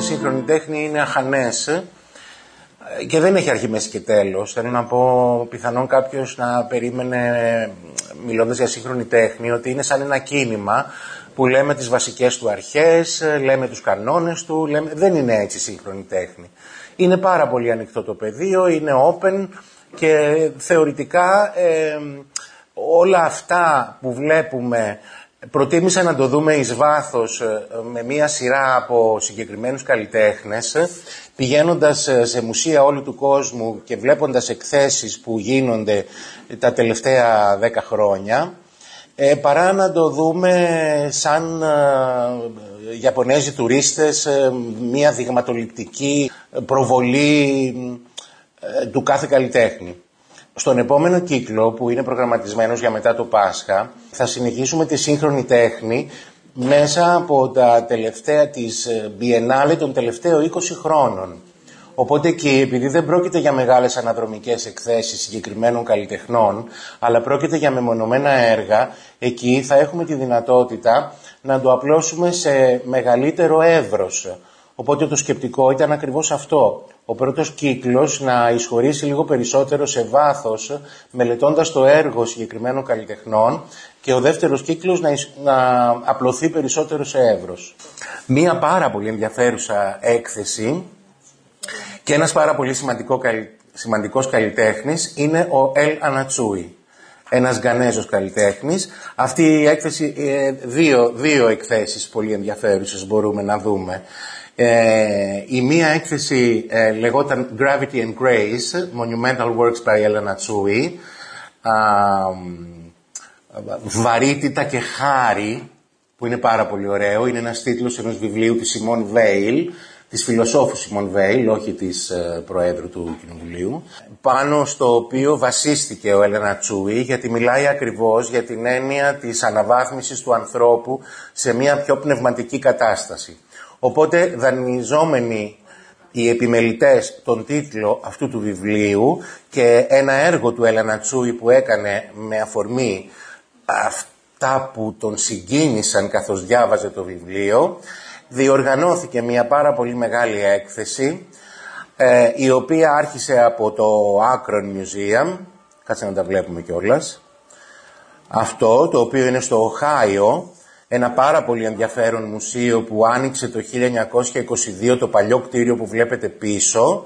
τη σύγχρονη τέχνη είναι αχανές και δεν έχει αρχή, μέση και τέλος. Θέλω να πω, πιθανόν κάποιος να περίμενε, μιλώντας για σύγχρονη τέχνη, ότι είναι σαν ένα κίνημα που λέμε τις βασικές του αρχές, λέμε τους κανόνες του, λέμε... δεν είναι έτσι σύγχρονη τέχνη. Είναι πάρα πολύ ανοιχτό το πεδίο, είναι open και θεωρητικά ε, όλα αυτά που βλέπουμε προτίμησα να το δούμε εις βάθος ε, με μία σειρά από συγκεκριμένους καλλιτέχνες πηγαίνοντας ε, σε μουσεία όλου του κόσμου και βλέποντας εκθέσεις που γίνονται τα τελευταία δέκα χρόνια ε, παρά να το δούμε σαν ε, Ιαπωνέζοι τουρίστες μία δειγματοληπτική προβολή του κάθε καλλιτέχνη. Στον επόμενο κύκλο που είναι προγραμματισμένος για μετά το Πάσχα θα συνεχίσουμε τη σύγχρονη τέχνη μέσα από τα τελευταία της Biennale των τελευταίων 20 χρόνων. Οπότε εκεί, επειδή δεν πρόκειται για μεγάλες αναδρομικές εκθέσεις συγκεκριμένων καλλιτεχνών, αλλά πρόκειται για μεμονωμένα έργα, εκεί θα έχουμε τη δυνατότητα να το απλώσουμε σε μεγαλύτερο εύρος. Οπότε το σκεπτικό ήταν ακριβώς αυτό. Ο πρώτος κύκλος να εισχωρήσει λίγο περισσότερο σε βάθος, μελετώντας το έργο συγκεκριμένων καλλιτεχνών και ο δεύτερος κύκλος να, να απλωθεί περισσότερο σε εύρος. Μία πάρα πολύ ενδιαφέρουσα έκθεση και ένας πάρα πολύ σημαντικό, σημαντικός καλλιτέχνης είναι ο Ελ Ανατσούι, ένας Γκανέζος καλλιτέχνης. Αυτή η έκθεση, ε, δύο, δύο εκθέσεις πολύ ενδιαφέρουσες μπορούμε να δούμε. Ε, η μία έκθεση ε, λεγόταν Gravity and Grace, Monumental Works by El Anatsui, Βαρύτητα και χάρη, που είναι πάρα πολύ ωραίο, είναι ένας τίτλος ενός βιβλίου της Simone Veil, της φιλοσόφου Σιμών Βέιλ, όχι της ε, Προέδρου του Κοινοβουλίου, πάνω στο οποίο βασίστηκε ο Έλενα Τσούι, γιατί μιλάει ακριβώς για την έννοια της αναβάθμισης του ανθρώπου σε μια πιο πνευματική κατάσταση. Οπότε δανειζόμενοι οι επιμελητές τον τίτλο αυτού του βιβλίου και ένα έργο του Έλενα Τσούι που έκανε με αφορμή αυτά που τον συγκίνησαν καθώς διάβαζε το βιβλίο, διοργανώθηκε μια πάρα πολύ μεγάλη έκθεση ε, η οποία άρχισε από το Akron Museum κάτσε να τα βλέπουμε κιόλας. αυτό το οποίο είναι στο Οχάιο ένα πάρα πολύ ενδιαφέρον μουσείο που άνοιξε το 1922 το παλιό κτίριο που βλέπετε πίσω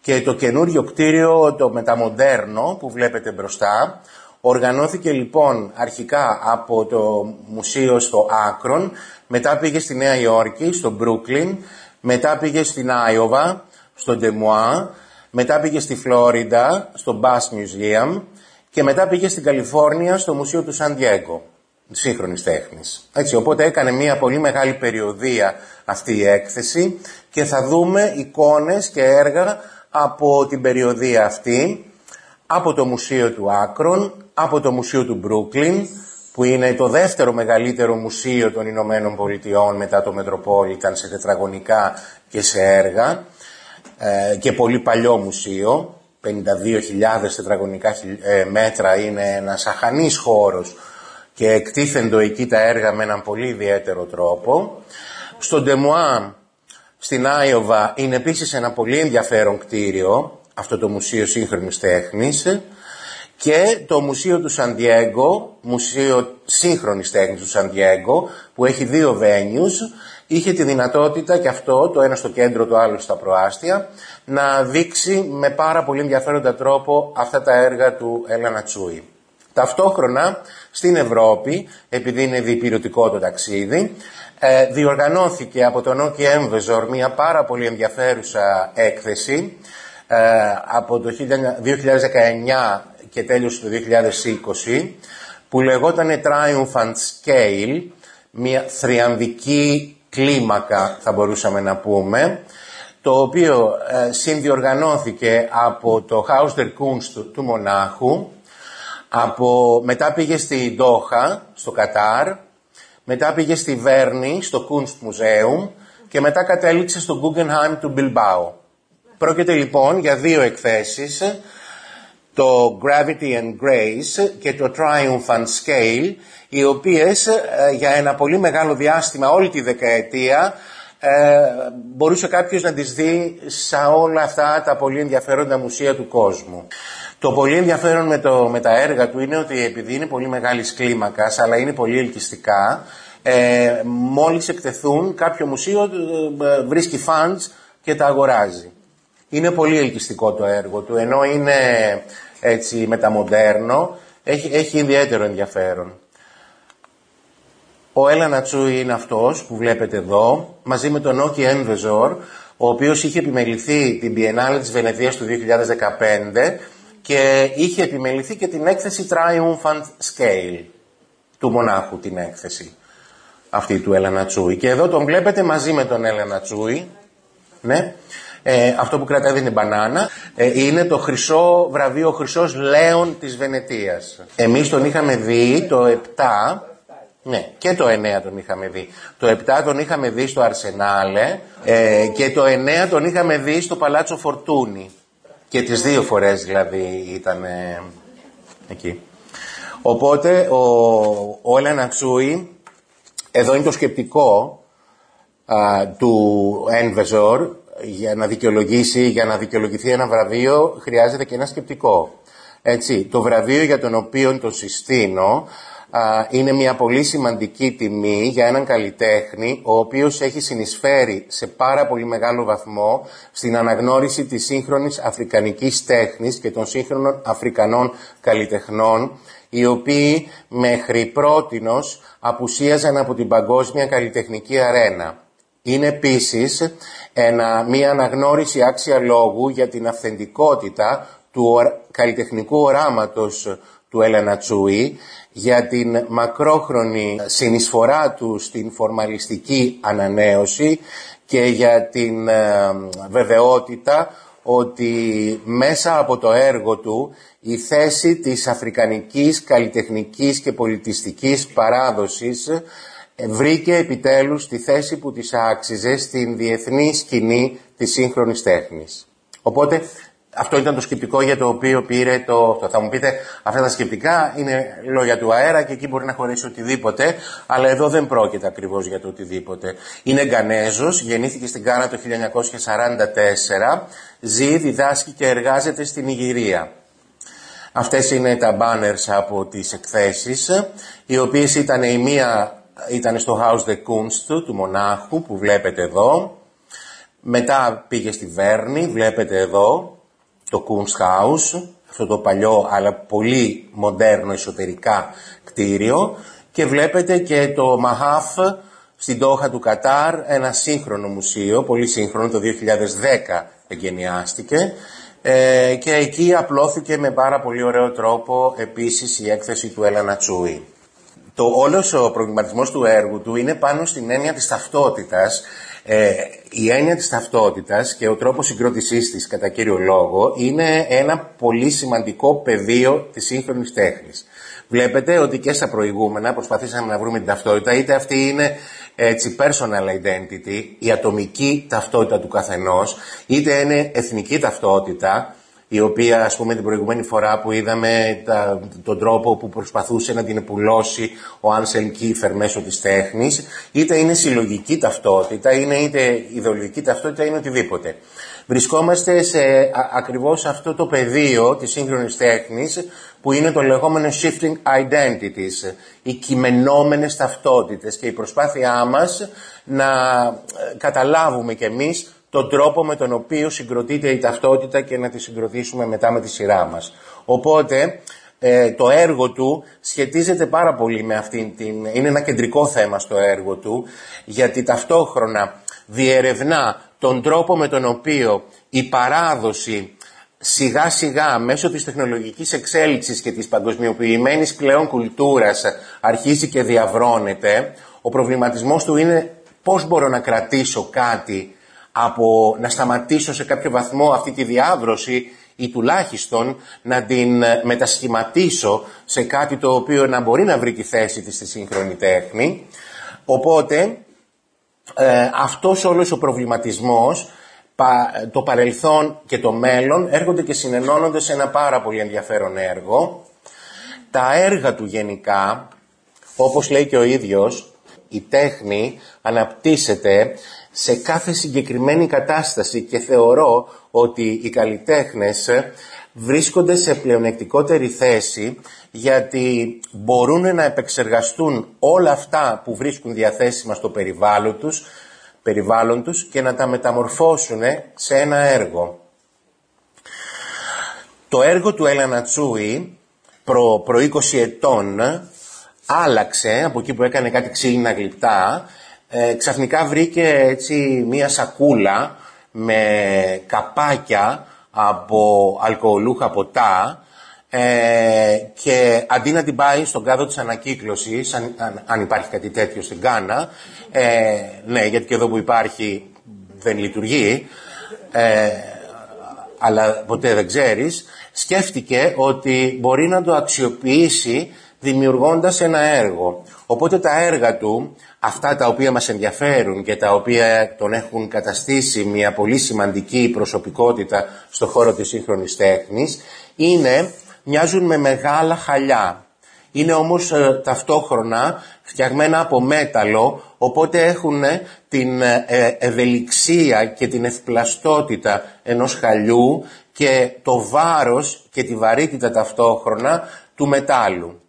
και το καινούριο κτίριο το μεταμοντέρνο που βλέπετε μπροστά. Οργανώθηκε λοιπόν αρχικά από το μουσείο στο Άκρον, μετά πήγε στη Νέα Υόρκη, στο Μπρούκλιν, μετά πήγε στην Άιωβα, στο Ντεμουά, μετά πήγε στη Φλόριντα, στο Bass Museum και μετά πήγε στην Καλιφόρνια, στο Μουσείο του Σαν Διέγκο, σύγχρονης τέχνης. Έτσι, οπότε έκανε μια πολύ μεγάλη περιοδία αυτή η έκθεση και θα δούμε εικόνες και έργα από την περιοδία αυτή, από το Μουσείο του Άκρον, από το Μουσείο του Μπρούκλιν, που είναι το δεύτερο μεγαλύτερο μουσείο των Ηνωμένων Πολιτειών μετά το Μετροπόλιταν σε τετραγωνικά και σε έργα ε, και πολύ παλιό μουσείο, 52.000 τετραγωνικά ε, μέτρα είναι ένας αχανής χώρος και εκτίθεντο εκεί τα έργα με έναν πολύ ιδιαίτερο τρόπο. Στο Ντεμουά, στην Άιωβα, είναι επίσης ένα πολύ ενδιαφέρον κτίριο, αυτό το Μουσείο Σύγχρονης Τέχνης, και το Μουσείο του Σαντιέγκο, Μουσείο Σύγχρονης Τέχνης του Σαντιέγκο, που έχει δύο venues, είχε τη δυνατότητα και αυτό, το ένα στο κέντρο, το άλλο στα προάστια, να δείξει με πάρα πολύ ενδιαφέροντα τρόπο αυτά τα έργα του Έλανα Τσούι. Ταυτόχρονα στην Ευρώπη, επειδή είναι διπυρωτικό το ταξίδι, ε, διοργανώθηκε από τον Όκη Έμβεζορ μια πάρα πολύ ενδιαφέρουσα έκθεση ε, από το 2019 και τέλειωσε το 2020 που λεγόταν Triumphant Scale, μια θριαμβική κλίμακα θα μπορούσαμε να πούμε, το οποίο ε, συνδιοργανώθηκε από το Haus der Kunst του Μονάχου, από, μετά πήγε στη Ντόχα, στο Κατάρ, μετά πήγε στη Βέρνη, στο Kunst Museum και μετά κατέληξε στο Guggenheim του Bilbao. Πρόκειται λοιπόν για δύο εκθέσεις το Gravity and Grace και το Triumphant Scale, οι οποίες ε, για ένα πολύ μεγάλο διάστημα όλη τη δεκαετία ε, μπορούσε κάποιος να τις δει σε όλα αυτά τα πολύ ενδιαφέροντα μουσεία του κόσμου. Το πολύ ενδιαφέρον με, το, με τα έργα του είναι ότι επειδή είναι πολύ μεγάλης κλίμακας, αλλά είναι πολύ ελκυστικά, ε, μόλις εκτεθούν κάποιο μουσείο ε, βρίσκει funds και τα αγοράζει. Είναι πολύ ελκυστικό το έργο του, ενώ είναι έτσι μεταμοντέρνο, έχει, έχει ιδιαίτερο ενδιαφέρον. Ο Έλα Νατσούι είναι αυτός που βλέπετε εδώ, μαζί με τον Όκι Ενβεζόρ, ο οποίος είχε επιμεληθεί την Biennale της Βενετίας του 2015 και είχε επιμεληθεί και την έκθεση Triumphant Scale του μονάχου την έκθεση αυτή του Έλανα Τσούι. Και εδώ τον βλέπετε μαζί με τον Έλανα Τσούι. Ναι. Ε, αυτό που κρατάει δεν είναι μπανάνα. Ε, είναι το χρυσό βραβείο, ο χρυσός λέον της Βενετίας. Εμείς τον είχαμε δει το 7 ναι, και το 9 τον είχαμε δει. Το 7 τον είχαμε δει στο Αρσενάλε ε, και το 9 τον είχαμε δει στο Παλάτσο Φορτούνη. Και τις δύο φορές δηλαδή ήταν εκεί. Οπότε ο, ο Έλενα Τσούι, εδώ είναι το σκεπτικό του Ενβεζόρ, για να δικαιολογήσει, για να δικαιολογηθεί ένα βραβείο χρειάζεται και ένα σκεπτικό. Έτσι, το βραβείο για τον οποίο τον συστήνω είναι μια πολύ σημαντική τιμή για έναν καλλιτέχνη ο οποίος έχει συνεισφέρει σε πάρα πολύ μεγάλο βαθμό στην αναγνώριση της σύγχρονης αφρικανικής τέχνης και των σύγχρονων αφρικανών καλλιτεχνών οι οποίοι μέχρι πρότινος απουσίαζαν από την παγκόσμια καλλιτεχνική αρένα. Είναι επίσης ένα, μια αναγνώριση άξια λόγου για την αυθεντικότητα του καλλιτεχνικού οράματος του Έλενα Τσούι για την μακρόχρονη συνεισφορά του στην φορμαλιστική ανανέωση και για την ε, βεβαιότητα ότι μέσα από το έργο του η θέση της αφρικανικής καλλιτεχνικής και πολιτιστικής παράδοσης ε, βρήκε επιτέλους τη θέση που της άξιζε στην διεθνή σκηνή της σύγχρονης τέχνης. Οπότε αυτό ήταν το σκεπτικό για το οποίο πήρε το αυτό. Θα μου πείτε, αυτά τα σκεπτικά είναι λόγια του αέρα και εκεί μπορεί να χωρίσει οτιδήποτε, αλλά εδώ δεν πρόκειται ακριβώς για το οτιδήποτε. Είναι Γκανέζος, γεννήθηκε στην Κάνα το 1944, ζει, διδάσκει και εργάζεται στην Ιγυρία. Αυτές είναι τα banners από τις εκθέσεις, οι οποίες ήταν η μία ήταν στο House de Kunst του μονάχου που βλέπετε εδώ. Μετά πήγε στη Βέρνη, βλέπετε εδώ, το Kunsthaus, αυτό το παλιό αλλά πολύ μοντέρνο εσωτερικά κτίριο και βλέπετε και το Μαχάφ στην Τόχα του Κατάρ, ένα σύγχρονο μουσείο, πολύ σύγχρονο, το 2010 εγκαινιάστηκε ε, και εκεί απλώθηκε με πάρα πολύ ωραίο τρόπο επίσης η έκθεση του Έλανα Τσούι. Το όλος ο προβληματισμός του έργου του είναι πάνω στην έννοια της ταυτότητας ε, η έννοια της ταυτότητας και ο τρόπος συγκρότησής της κατά κύριο λόγο είναι ένα πολύ σημαντικό πεδίο της σύγχρονης τέχνης. Βλέπετε ότι και στα προηγούμενα προσπαθήσαμε να βρούμε την ταυτότητα, είτε αυτή είναι έτσι personal identity, η ατομική ταυτότητα του καθενός, είτε είναι εθνική ταυτότητα, η οποία ας πούμε την προηγούμενη φορά που είδαμε τα, τον τρόπο που προσπαθούσε να την επουλώσει ο Άνσελ Κίφερ μέσω της τέχνης, είτε είναι συλλογική ταυτότητα, είναι είτε ιδεολογική ταυτότητα, είναι οτιδήποτε. Βρισκόμαστε σε ακριβώς αυτό το πεδίο της σύγχρονης τέχνης που είναι το λεγόμενο shifting identities, οι κειμενόμενες ταυτότητες και η προσπάθειά μας να ε, καταλάβουμε κι εμείς τον τρόπο με τον οποίο συγκροτείται η ταυτότητα και να τη συγκροτήσουμε μετά με τη σειρά μας. Οπότε ε, το έργο του σχετίζεται πάρα πολύ με αυτήν την... είναι ένα κεντρικό θέμα στο έργο του γιατί ταυτόχρονα διερευνά τον τρόπο με τον οποίο η παράδοση σιγά σιγά μέσω της τεχνολογικής εξέλιξης και της παγκοσμιοποιημένης πλέον κουλτούρας αρχίζει και διαβρώνεται, ο προβληματισμός του είναι πώς μπορώ να κρατήσω κάτι από να σταματήσω σε κάποιο βαθμό αυτή τη διάβρωση ή τουλάχιστον να την μετασχηματίσω σε κάτι το οποίο να μπορεί να βρει τη θέση της στη σύγχρονη τέχνη. Οπότε ε, αυτός όλος ο προβληματισμός, το παρελθόν και το μέλλον έρχονται και συνενώνονται σε ένα πάρα πολύ ενδιαφέρον έργο. Τα έργα του γενικά, όπως λέει και ο ίδιος, η τέχνη αναπτύσσεται σε κάθε συγκεκριμένη κατάσταση και θεωρώ ότι οι καλλιτέχνες βρίσκονται σε πλεονεκτικότερη θέση γιατί μπορούν να επεξεργαστούν όλα αυτά που βρίσκουν διαθέσιμα στο περιβάλλον τους, περιβάλλον τους και να τα μεταμορφώσουν σε ένα έργο. Το έργο του Έλανα Τσούι προ, προ 20 ετών άλλαξε από εκεί που έκανε κάτι ξύλινα γλυπτά ε, ξαφνικά βρήκε έτσι μία σακούλα με καπάκια από αλκοολούχα ποτά ε, και αντί να την πάει στον κάδο της ανακύκλωσης, αν, αν, υπάρχει κάτι τέτοιο στην Κάνα, ε, ναι, γιατί και εδώ που υπάρχει δεν λειτουργεί, ε, αλλά ποτέ δεν ξέρεις, σκέφτηκε ότι μπορεί να το αξιοποιήσει δημιουργώντας ένα έργο. Οπότε τα έργα του, αυτά τα οποία μας ενδιαφέρουν και τα οποία τον έχουν καταστήσει μια πολύ σημαντική προσωπικότητα στο χώρο της σύγχρονης τέχνης, είναι, μοιάζουν με μεγάλα χαλιά. Είναι όμως ε, ταυτόχρονα φτιαγμένα από μέταλλο, οπότε έχουν ε, την ε, ευελιξία και την ευπλαστότητα ενός χαλιού και το βάρος και τη βαρύτητα ταυτόχρονα του μετάλλου.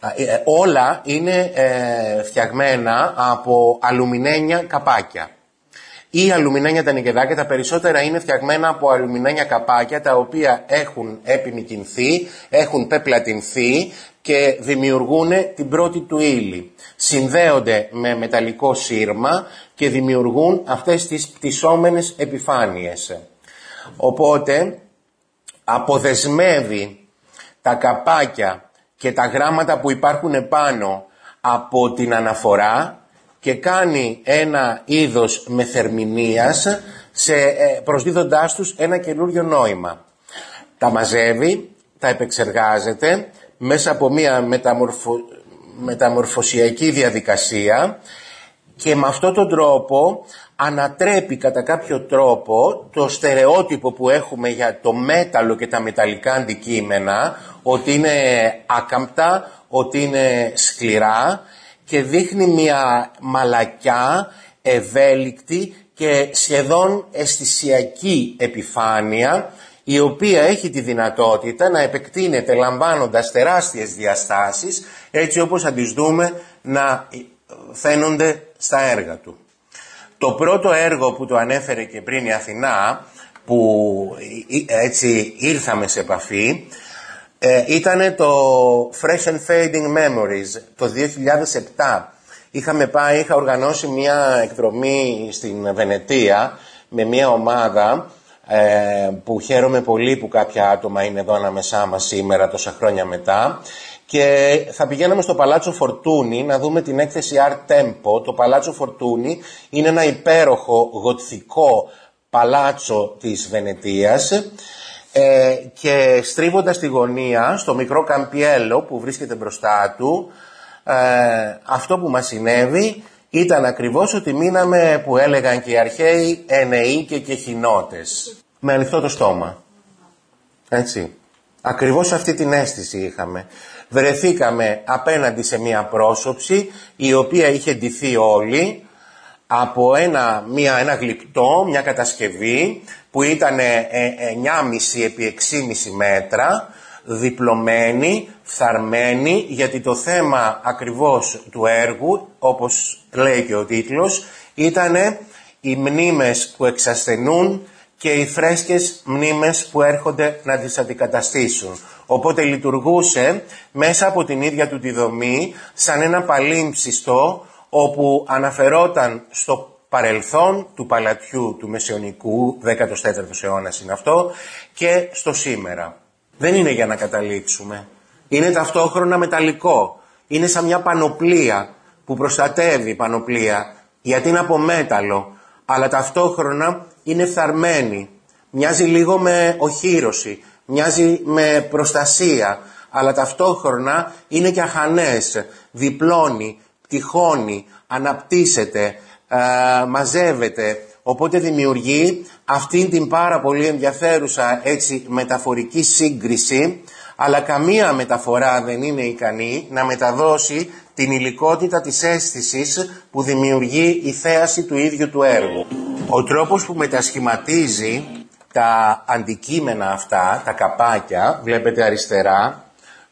Ε, όλα είναι ε, φτιαγμένα από αλουμινένια καπάκια. Ή αλουμινένια τα νοικεδάκια, τα περισσότερα είναι φτιαγμένα από αλουμινένια καπάκια τα οποία έχουν επιμηκυνθεί, έχουν πεπλατινθεί και δημιουργούν την πρώτη του ύλη. Συνδέονται με μεταλλικό σύρμα και δημιουργούν αυτές τις πτυσσόμενες επιφάνειες. Οπότε αποδεσμεύει τα καπάκια και τα γράμματα που υπάρχουν επάνω από την αναφορά και κάνει ένα είδος μεθερμηνίας σε, ε, προσδίδοντάς τους ένα καινούριο νόημα. Τα μαζεύει, τα επεξεργάζεται μέσα από μια μεταμορφω... μεταμορφωσιακή διαδικασία και με αυτόν τον τρόπο ανατρέπει κατά κάποιο τρόπο το στερεότυπο που έχουμε για το μέταλλο και τα μεταλλικά αντικείμενα ότι είναι άκαμπτα, ότι είναι σκληρά και δείχνει μια μαλακιά, ευέλικτη και σχεδόν αισθησιακή επιφάνεια η οποία έχει τη δυνατότητα να επεκτείνεται λαμβάνοντας τεράστιες διαστάσεις έτσι όπως θα τις δούμε να φαίνονται στα έργα του. Το πρώτο έργο που το ανέφερε και πριν η Αθηνά, που έτσι ήρθαμε σε επαφή, ε, ήταν το Fresh and Fading Memories το 2007. Είχαμε πάει, είχα οργανώσει μια εκδρομή στην Βενετία με μια ομάδα ε, που χαίρομαι πολύ που κάποια άτομα είναι εδώ ανάμεσά μας σήμερα τόσα χρόνια μετά και θα πηγαίναμε στο Παλάτσο Φορτούνη να δούμε την έκθεση Art Tempo. Το Παλάτσο Φορτούνη είναι ένα υπέροχο γοτθικό παλάτσο της Βενετίας ε, και στρίβοντας τη γωνία στο μικρό Καμπιέλο που βρίσκεται μπροστά του ε, αυτό που μας συνέβη ήταν ακριβώς ότι μείναμε που έλεγαν και οι αρχαίοι ενεοί και κεχινότες με ανοιχτό το στόμα. Έτσι. Ακριβώς αυτή την αίσθηση είχαμε. Βρεθήκαμε απέναντι σε μια πρόσωψη η οποία είχε ντυθεί όλη από ένα, μια, ένα γλυπτό, μια κατασκευή που ήταν 9,5 ε, επί 6,5 μέτρα, διπλωμένη, φθαρμένη, γιατί το θέμα ακριβώς του έργου, όπως λέει και ο τίτλος, ήταν οι μνήμες που εξασθενούν και οι φρέσκες μνήμες που έρχονται να τις αντικαταστήσουν. Οπότε λειτουργούσε μέσα από την ίδια του τη δομή σαν ένα παλίμψιστο όπου αναφερόταν στο παρελθόν του παλατιού του Μεσαιωνικού, 14ος αιώνας είναι αυτό, και στο σήμερα. Δεν είναι για να καταλήξουμε. Είναι ταυτόχρονα μεταλλικό. Είναι σαν μια πανοπλία που προστατεύει πανοπλία γιατί είναι από μέταλλο, αλλά ταυτόχρονα είναι φθαρμένη. Μοιάζει λίγο με οχύρωση, μοιάζει με προστασία, αλλά ταυτόχρονα είναι και αχανές, διπλώνει, τυχώνει, αναπτύσσεται, ε, μαζεύεται, οπότε δημιουργεί αυτήν την πάρα πολύ ενδιαφέρουσα έτσι μεταφορική σύγκριση αλλά καμία μεταφορά δεν είναι ικανή να μεταδώσει την υλικότητα της αίσθησης που δημιουργεί η θέαση του ίδιου του έργου. Ο τρόπος που μετασχηματίζει τα αντικείμενα αυτά, τα καπάκια, βλέπετε αριστερά,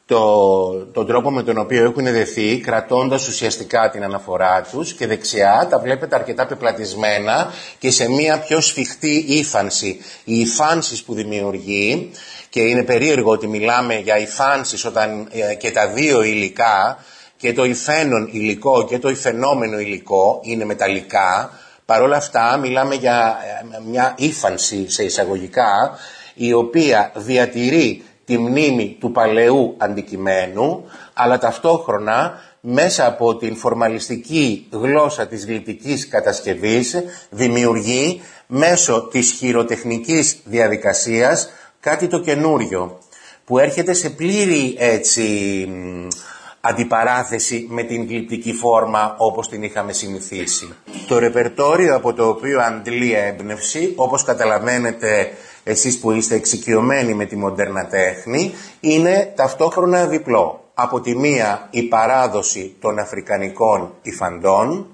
το, τον τρόπο με τον οποίο έχουν δεθεί, κρατώντας ουσιαστικά την αναφορά τους και δεξιά τα βλέπετε αρκετά πεπλατισμένα και σε μία πιο σφιχτή ύφανση. Οι υφάνσεις που δημιουργεί, και είναι περίεργο ότι μιλάμε για υφάνσεις όταν ε, και τα δύο υλικά, και το υφαίνον υλικό και το υφαινόμενο υλικό είναι μεταλλικά, παρόλα αυτά μιλάμε για ε, μια ύφανση σε εισαγωγικά, η οποία διατηρεί τη μνήμη του παλαιού αντικειμένου, αλλά ταυτόχρονα μέσα από την φορμαλιστική γλώσσα της γλυπτικής κατασκευής δημιουργεί μέσω της χειροτεχνικής διαδικασίας κάτι το καινούριο που έρχεται σε πλήρη έτσι αντιπαράθεση με την γλυπτική φόρμα όπως την είχαμε συνηθίσει. Το ρεπερτόριο από το οποίο αντλεί έμπνευση, όπως καταλαβαίνετε εσείς που είστε εξοικειωμένοι με τη μοντέρνα τέχνη, είναι ταυτόχρονα διπλό. Από τη μία η παράδοση των αφρικανικών υφαντών,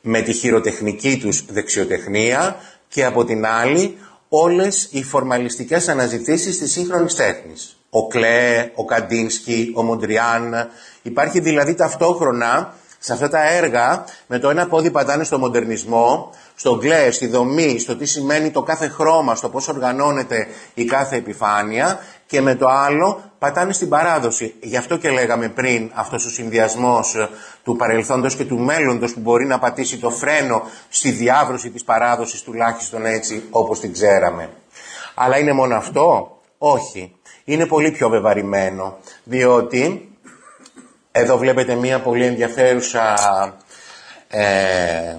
με τη χειροτεχνική τους δεξιοτεχνία και από την άλλη όλες οι φορμαλιστικές αναζητήσεις της σύγχρονης τέχνης. Ο Κλέ, ο Καντίνσκι, ο Μοντριάν. Υπάρχει δηλαδή ταυτόχρονα σε αυτά τα έργα με το ένα πόδι πατάνε στο μοντερνισμό, στο γκλέ, στη δομή, στο τι σημαίνει το κάθε χρώμα, στο πώς οργανώνεται η κάθε επιφάνεια και με το άλλο πατάνε στην παράδοση. Γι' αυτό και λέγαμε πριν αυτός ο συνδυασμός ε, του παρελθόντος και του μέλλοντος που μπορεί να πατήσει το φρένο στη διάβρωση της παράδοσης τουλάχιστον έτσι όπως την ξέραμε. Αλλά είναι μόνο αυτό; Όχι. Είναι πολύ πιο βεβαρημένο, διότι εδώ βλέπετε μία πολύ ενδιαφέρουσα ε,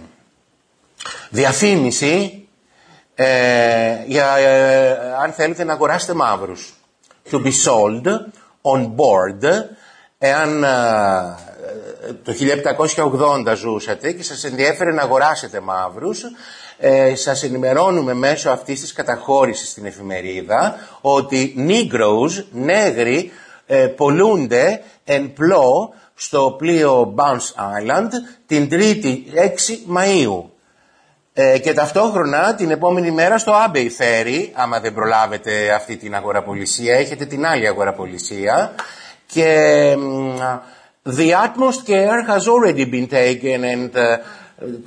διαφήμιση ε, για ε, αν θέλετε να αγοράσετε μαύρους. To be sold on board εάν το 1780 ζούσατε και σας ενδιέφερε να αγοράσετε μαύρους ε, σας ενημερώνουμε μέσω αυτής της καταχώρησης στην εφημερίδα ότι Negroes, νέγροι, ε, πολλούνται εν πλώ στο πλοίο Bounce Island την 3η 6 Μαΐου. Ε, και ταυτόχρονα την επόμενη μέρα στο Abbey Ferry, άμα δεν προλάβετε αυτή την αγοραπολισία, έχετε την άλλη αγοραπολισία και the utmost care has already been taken and uh,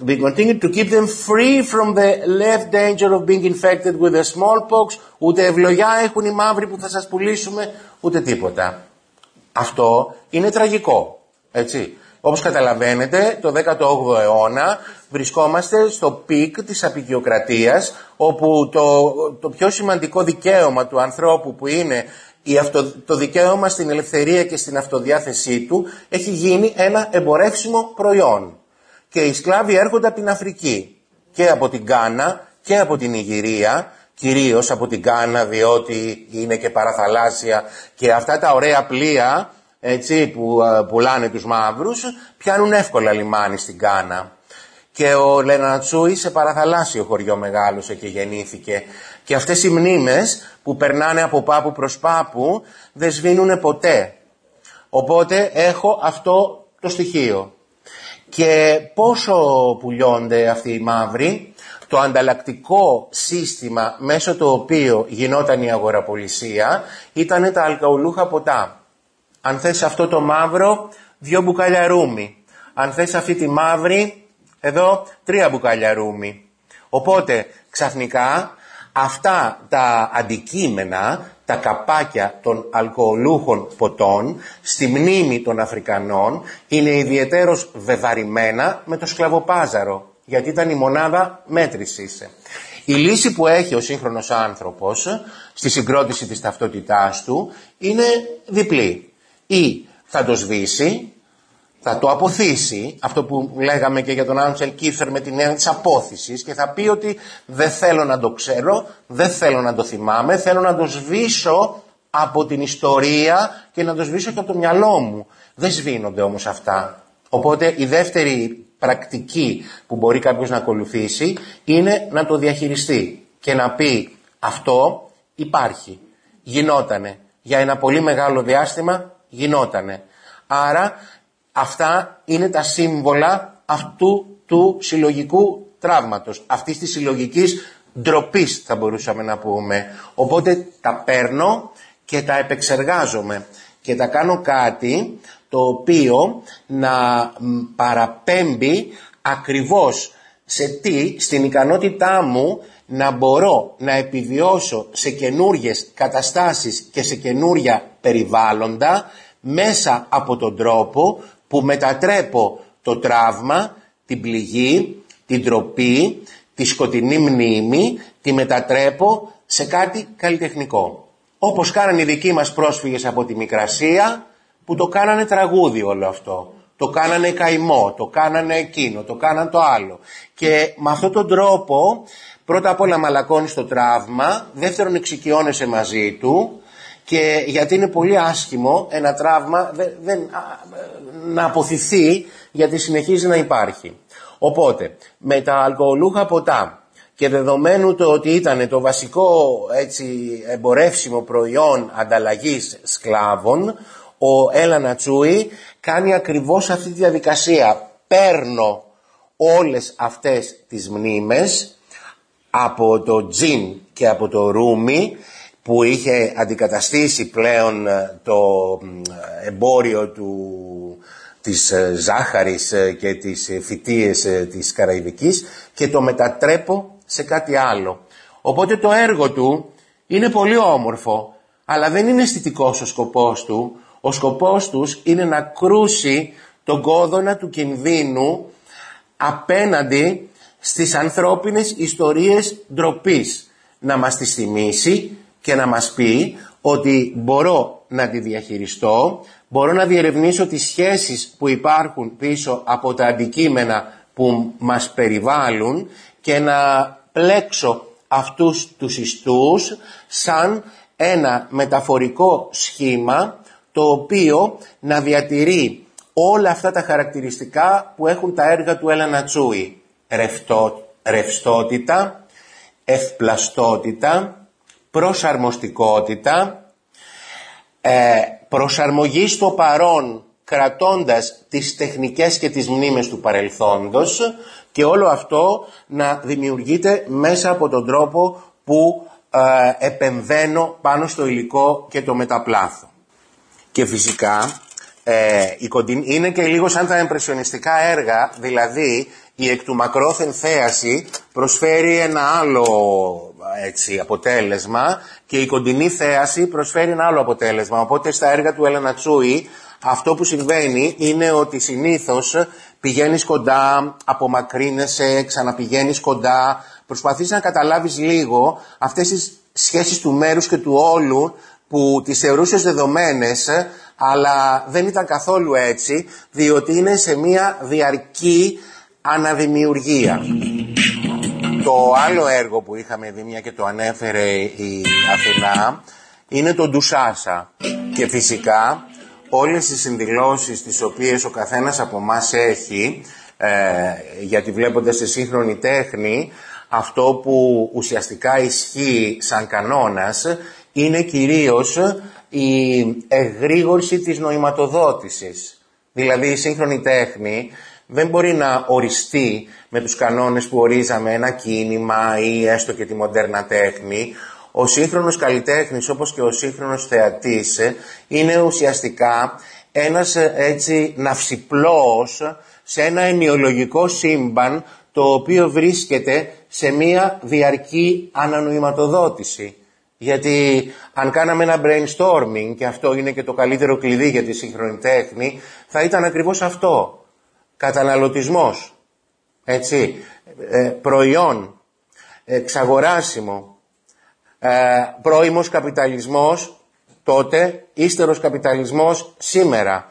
we continue to keep them free from the left danger of being infected with the smallpox. Ούτε ευλογιά έχουν οι μαύροι που θα σας πουλήσουμε, ούτε τίποτα. Αυτό είναι τραγικό, έτσι. Όπως καταλαβαίνετε, το 18ο αιώνα βρισκόμαστε στο peak της αποικιοκρατίας, όπου το, το πιο σημαντικό δικαίωμα του ανθρώπου που είναι η αυτο, το δικαίωμα στην ελευθερία και στην αυτοδιάθεσή του έχει γίνει ένα εμπορεύσιμο προϊόν. Και οι σκλάβοι έρχονται από την Αφρική και από την Γκάνα και από τη Νιγηρία, κυρίως από την Γκάνα διότι είναι και παραθαλάσσια και αυτά τα ωραία πλοία έτσι, που πουλάνε τους μαύρους πιάνουν εύκολα λιμάνι στην Κάνα. Και ο Λενατσούι σε παραθαλάσσιο χωριό μεγάλωσε και γεννήθηκε. Και αυτές οι μνήμες που περνάνε από πάπου προς πάπου δεν σβήνουν ποτέ. Οπότε έχω αυτό το στοιχείο. Και πόσο πουλιώνται αυτοί οι μαύροι, το ανταλλακτικό σύστημα μέσω το οποίο γινόταν η αγοραπολισία ήταν τα αλκαουλούχα ποτά. Αν θες αυτό το μαύρο, δύο μπουκάλια ρούμι. Αν θες αυτή τη μαύρη, εδώ τρία μπουκάλια ρούμι. Οπότε ξαφνικά αυτά τα αντικείμενα, τα καπάκια των αλκοολούχων ποτών στη μνήμη των Αφρικανών είναι ιδιαιτέρως βεβαρημένα με το σκλαβοπάζαρο γιατί ήταν η μονάδα μέτρησης. Η λύση που έχει ο σύγχρονος άνθρωπος στη συγκρότηση της ταυτότητάς του είναι διπλή. Ή θα το σβήσει θα το αποθήσει, αυτό που λέγαμε και για τον Άντσελ Κίφερ με την έννοια της απόθησης και θα πει ότι δεν θέλω να το ξέρω, δεν θέλω να το θυμάμαι, θέλω να το σβήσω από την ιστορία και να το σβήσω και από το μυαλό μου. Δεν σβήνονται όμως αυτά. Οπότε η δεύτερη πρακτική που μπορεί κάποιος να ακολουθήσει είναι να το διαχειριστεί και να πει αυτό υπάρχει, γινότανε, για ένα πολύ μεγάλο διάστημα γινότανε. Άρα αυτά είναι τα σύμβολα αυτού του συλλογικού τραύματος, αυτής της συλλογικής ντροπής θα μπορούσαμε να πούμε. Οπότε τα παίρνω και τα επεξεργάζομαι και τα κάνω κάτι το οποίο να παραπέμπει ακριβώς σε τι, στην ικανότητά μου να μπορώ να επιβιώσω σε καινούριες καταστάσεις και σε καινούρια περιβάλλοντα μέσα από τον τρόπο που μετατρέπω το τραύμα, την πληγή, την τροπή, τη σκοτεινή μνήμη, τη μετατρέπω σε κάτι καλλιτεχνικό. Όπως κάνανε οι δικοί μας πρόσφυγες από τη Μικρασία που το κάνανε τραγούδι όλο αυτό. Το κάνανε καημό, το κάνανε εκείνο, το κάνανε το άλλο. Και με αυτόν τον τρόπο πρώτα απ' όλα μαλακώνεις το τραύμα, δεύτερον εξοικειώνεσαι μαζί του και γιατί είναι πολύ άσχημο ένα τραύμα δεν, να αποθηθεί γιατί συνεχίζει να υπάρχει. Οπότε με τα αλκοολούχα ποτά και δεδομένου το ότι ήταν το βασικό έτσι, εμπορεύσιμο προϊόν ανταλλαγής σκλάβων, ο Έλανα Τσούι κάνει ακριβώς αυτή τη διαδικασία. Παίρνω όλες αυτές τις μνήμες από το τζιν και από το ρούμι που είχε αντικαταστήσει πλέον ε, το εμπόριο του, της ε, ζάχαρης ε, και της φυτίες της Καραϊβικής και το μετατρέπω σε κάτι άλλο. Οπότε το έργο του είναι πολύ όμορφο, αλλά δεν είναι αισθητικός ο σκοπός του. Ο σκοπός τους είναι να κρούσει τον κόδωνα του κινδύνου απέναντι στις ανθρώπινες ιστορίες ντροπής. Να μας τις θυμίσει και να μας πει ότι μπορώ να τη διαχειριστώ, μπορώ να διερευνήσω τις σχέσεις που υπάρχουν πίσω από τα αντικείμενα που μας περιβάλλουν και να πλέξω αυτούς τους ιστούς σαν ένα μεταφορικό σχήμα το οποίο να διατηρεί όλα αυτά τα χαρακτηριστικά που έχουν τα έργα του Έλανα Τσούι. Ρευτό, ρευστότητα, ευπλαστότητα, προσαρμοστικότητα, ε, προσαρμογή στο παρόν κρατώντας τις τεχνικές και τις μνήμες του παρελθόντος και όλο αυτό να δημιουργείται μέσα από τον τρόπο που ε, επεμβαίνω πάνω στο υλικό και το μεταπλάθω. Και φυσικά ε, είναι και λίγο σαν τα εμπρεσιονιστικά έργα, δηλαδή η εκ του μακρόθεν θέαση προσφέρει ένα άλλο έτσι, αποτέλεσμα και η κοντινή θέαση προσφέρει ένα άλλο αποτέλεσμα. Οπότε στα έργα του Έλενα Τσούι αυτό που συμβαίνει είναι ότι συνήθως πηγαίνεις κοντά, απομακρύνεσαι, ξαναπηγαίνεις κοντά, προσπαθείς να καταλάβεις λίγο αυτές τις σχέσεις του μέρους και του όλου που τις θεωρούσες δεδομένες, αλλά δεν ήταν καθόλου έτσι, διότι είναι σε μια διαρκή αναδημιουργία. Το άλλο έργο που είχαμε δει, μια και το ανέφερε η Αθηνά, είναι το Ντουσάσα. Και φυσικά όλες οι συνδηλώσεις τις οποίες ο καθένας από εμάς έχει, ε, γιατί βλέποντας σε σύγχρονη τέχνη, αυτό που ουσιαστικά ισχύει σαν κανόνας είναι κυρίως η εγρήγορση της νοηματοδότησης. Δηλαδή η σύγχρονη τέχνη δεν μπορεί να οριστεί με τους κανόνες που ορίζαμε ένα κίνημα ή έστω και τη μοντέρνα τέχνη. Ο σύγχρονος καλλιτέχνης όπως και ο σύγχρονος θεατής είναι ουσιαστικά ένας έτσι ναυσιπλός σε ένα ενιολογικό σύμπαν το οποίο βρίσκεται σε μία διαρκή ανανοηματοδότηση. Γιατί αν κάναμε ένα brainstorming, και αυτό είναι και το καλύτερο κλειδί για τη σύγχρονη τέχνη, θα ήταν ακριβώς αυτό. Καταναλωτισμός, έτσι, ε, προϊόν, εξαγοράσιμο, ε, πρώιμος καπιταλισμός τότε, ύστερος καπιταλισμός σήμερα,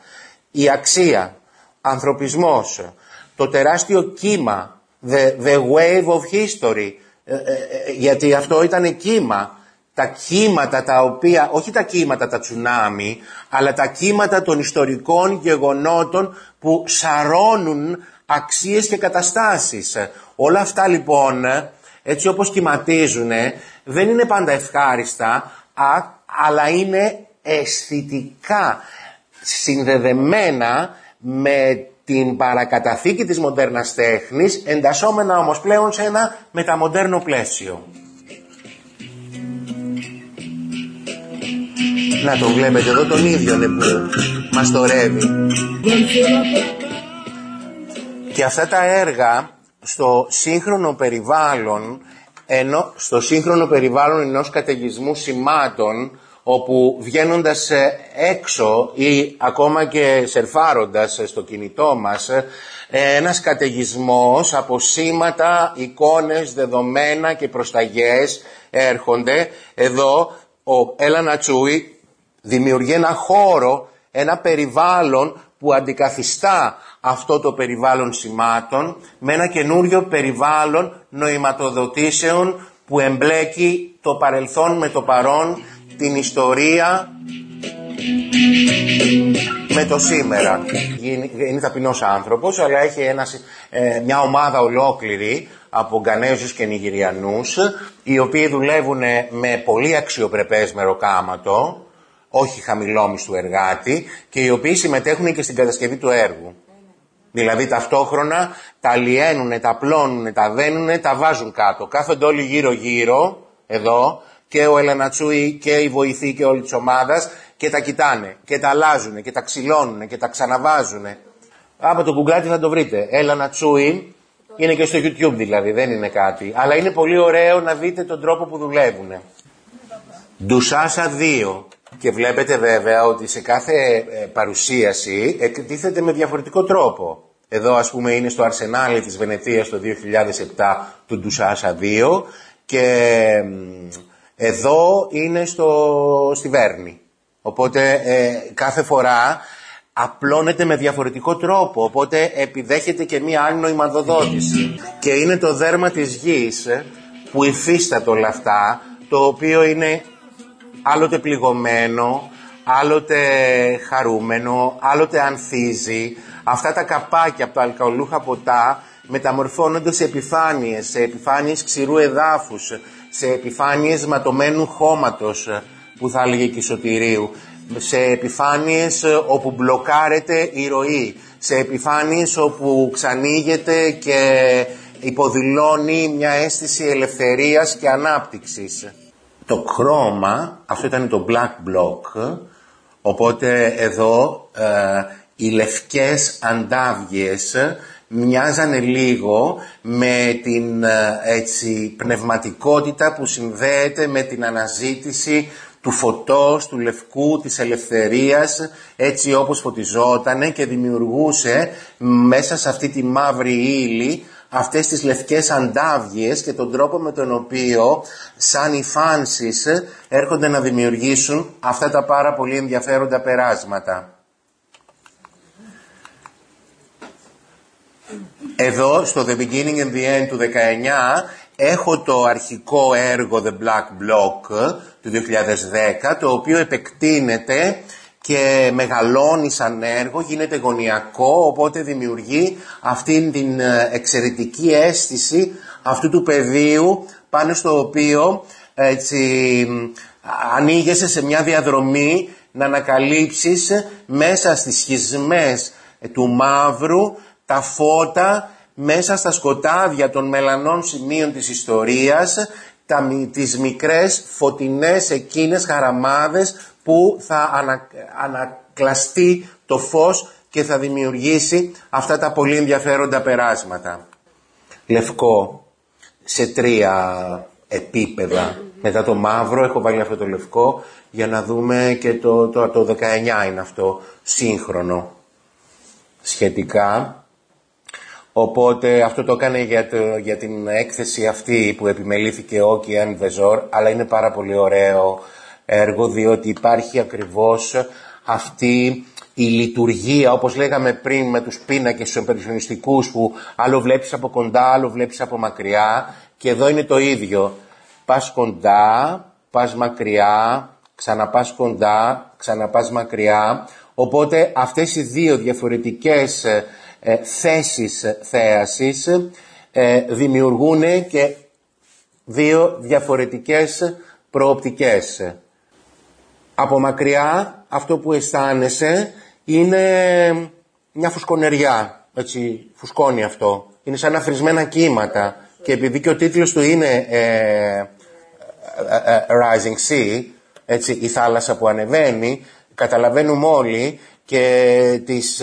η αξία, ανθρωπισμός, το τεράστιο κύμα, the, the wave of history, ε, γιατί αυτό ήταν κύμα, τα κύματα τα οποία, όχι τα κύματα τα τσουνάμι, αλλά τα κύματα των ιστορικών γεγονότων που σαρώνουν αξίες και καταστάσεις. Όλα αυτά λοιπόν, έτσι όπως κυματίζουν, δεν είναι πάντα ευχάριστα, αλλά είναι αισθητικά συνδεδεμένα με την παρακαταθήκη της μοντέρνας τέχνης, εντασσόμενα όμως πλέον σε ένα μεταμοντέρνο πλαίσιο. Να το βλέπετε εδώ τον ίδιο είναι που μας ρεύει. Και αυτά τα έργα στο σύγχρονο περιβάλλον, ενώ, στο σύγχρονο περιβάλλον ενός καταιγισμού σημάτων, όπου βγαίνοντας έξω ή ακόμα και σερφάροντας στο κινητό μας ένας καταιγισμός από σήματα, εικόνες, δεδομένα και προσταγές έρχονται εδώ ο Έλανα Τσούι δημιουργεί ένα χώρο, ένα περιβάλλον που αντικαθιστά αυτό το περιβάλλον σημάτων με ένα καινούριο περιβάλλον νοηματοδοτήσεων που εμπλέκει το παρελθόν με το παρόν την ιστορία με το σήμερα. Είναι ταπεινός άνθρωπος, αλλά έχει ε, μια ομάδα ολόκληρη από Γκανέζους και Νιγηριανούς, οι οποίοι δουλεύουν με πολύ αξιοπρεπές μεροκάματο, όχι χαμηλόμιστου εργάτη, και οι οποίοι συμμετέχουν και στην κατασκευή του έργου. Δηλαδή ταυτόχρονα τα λιένουν, τα πλώνουν, τα δένουν, τα βάζουν κάτω. Κάθονται όλοι γύρω-γύρω, εδώ, και ο Ελενατσούι και η βοηθή και όλη της ομάδας και τα κοιτάνε και τα αλλάζουν και τα ξυλώνουν και τα ξαναβάζουν. Από το κουγκλάτι θα το βρείτε. Ελενατσούι είναι και στο YouTube δηλαδή, δεν είναι κάτι. Αλλά είναι πολύ ωραίο να δείτε τον τρόπο που δουλεύουν. Ντουσάσα 2. Και βλέπετε βέβαια ότι σε κάθε ε, παρουσίαση εκτίθεται με διαφορετικό τρόπο. Εδώ ας πούμε είναι στο Αρσενάλι της Βενετίας το 2007 του Ντουσάσα 2 και εδώ είναι στο, στη Βέρνη. Οπότε ε, κάθε φορά απλώνεται με διαφορετικό τρόπο, οπότε επιδέχεται και μία άλλη νοημαδοδότηση. Και είναι το δέρμα της γης που υφίσταται όλα αυτά, το οποίο είναι άλλοτε πληγωμένο, άλλοτε χαρούμενο, άλλοτε ανθίζει. Αυτά τα καπάκια από τα αλκαολούχα ποτά μεταμορφώνονται σε επιφάνειες, σε επιφάνειες ξηρού εδάφους, σε επιφάνειες ματωμένου χώματος που θα έλεγε και Σωτηρίου, σε επιφάνειες όπου μπλοκάρεται η ροή, σε επιφάνειες όπου ξανήγεται και υποδηλώνει μια αίσθηση ελευθερίας και ανάπτυξης. Το χρώμα, αυτό ήταν το black block, οπότε εδώ ε, οι λευκές αντάβιες μοιάζανε λίγο με την ε, έτσι, πνευματικότητα που συνδέεται με την αναζήτηση του φωτός, του λευκού, της ελευθερίας, έτσι όπως φωτιζότανε και δημιουργούσε μέσα σε αυτή τη μαύρη ύλη αυτές τις λευκές αντάβιες και τον τρόπο με τον οποίο σαν οι φάνσεις έρχονται να δημιουργήσουν αυτά τα πάρα πολύ ενδιαφέροντα περάσματα. Εδώ στο The Beginning and the End του 19 έχω το αρχικό έργο The Black Block του 2010 το οποίο επεκτείνεται και μεγαλώνει σαν έργο, γίνεται γωνιακό οπότε δημιουργεί αυτήν την ε, εξαιρετική αίσθηση αυτού του πεδίου πάνω στο οποίο έτσι ανοίγεσαι σε μια διαδρομή να ανακαλύψεις μέσα στις σχισμές του μαύρου τα φώτα μέσα στα σκοτάδια των μελανών σημείων της ιστορίας, τα, τις μικρές φωτεινές εκείνες χαραμάδες που θα ανα, ανακλαστεί το φως και θα δημιουργήσει αυτά τα πολύ ενδιαφέροντα περάσματα. Λευκό σε τρία επίπεδα. Μετά το μαύρο έχω βάλει αυτό το λευκό για να δούμε και το, το, το 19 είναι αυτό σύγχρονο σχετικά Οπότε αυτό το έκανε για, για την έκθεση αυτή που επιμελήθηκε ο Κιάν Βεζόρ, αλλά είναι πάρα πολύ ωραίο έργο διότι υπάρχει ακριβώς αυτή η λειτουργία, όπως λέγαμε πριν με τους πίνακες τους εμπεριστονιστικούς που άλλο βλέπεις από κοντά, άλλο βλέπεις από μακριά και εδώ είναι το ίδιο. Πας κοντά, πας μακριά, ξαναπάς κοντά, ξαναπάς μακριά. Οπότε αυτές οι δύο διαφορετικές ε, θέσεις θέασης ε, δημιουργούν και δύο διαφορετικές προοπτικές. Από μακριά αυτό που αισθάνεσαι είναι μια φουσκονεριά, έτσι φουσκώνει αυτό. Είναι σαν αφρισμένα κύματα και επειδή και ο τίτλος του είναι ε, ε, ε, Rising Sea, έτσι, η θάλασσα που ανεβαίνει, καταλαβαίνουμε όλοι και τις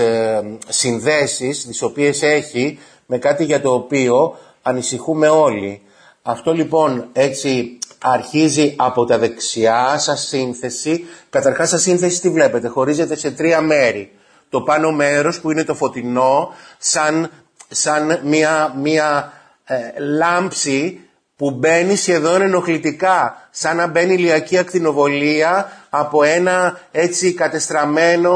συνδέσεις τις οποίες έχει με κάτι για το οποίο ανησυχούμε όλοι. Αυτό λοιπόν έτσι αρχίζει από τα δεξιά σαν σύνθεση. Καταρχάς σαν σύνθεση τι βλέπετε, χωρίζεται σε τρία μέρη. Το πάνω μέρος που είναι το φωτεινό σαν, σαν μια, μια ε, λάμψη που μπαίνει σχεδόν ενοχλητικά, σαν να μπαίνει ηλιακή ακτινοβολία από ένα έτσι κατεστραμμένο,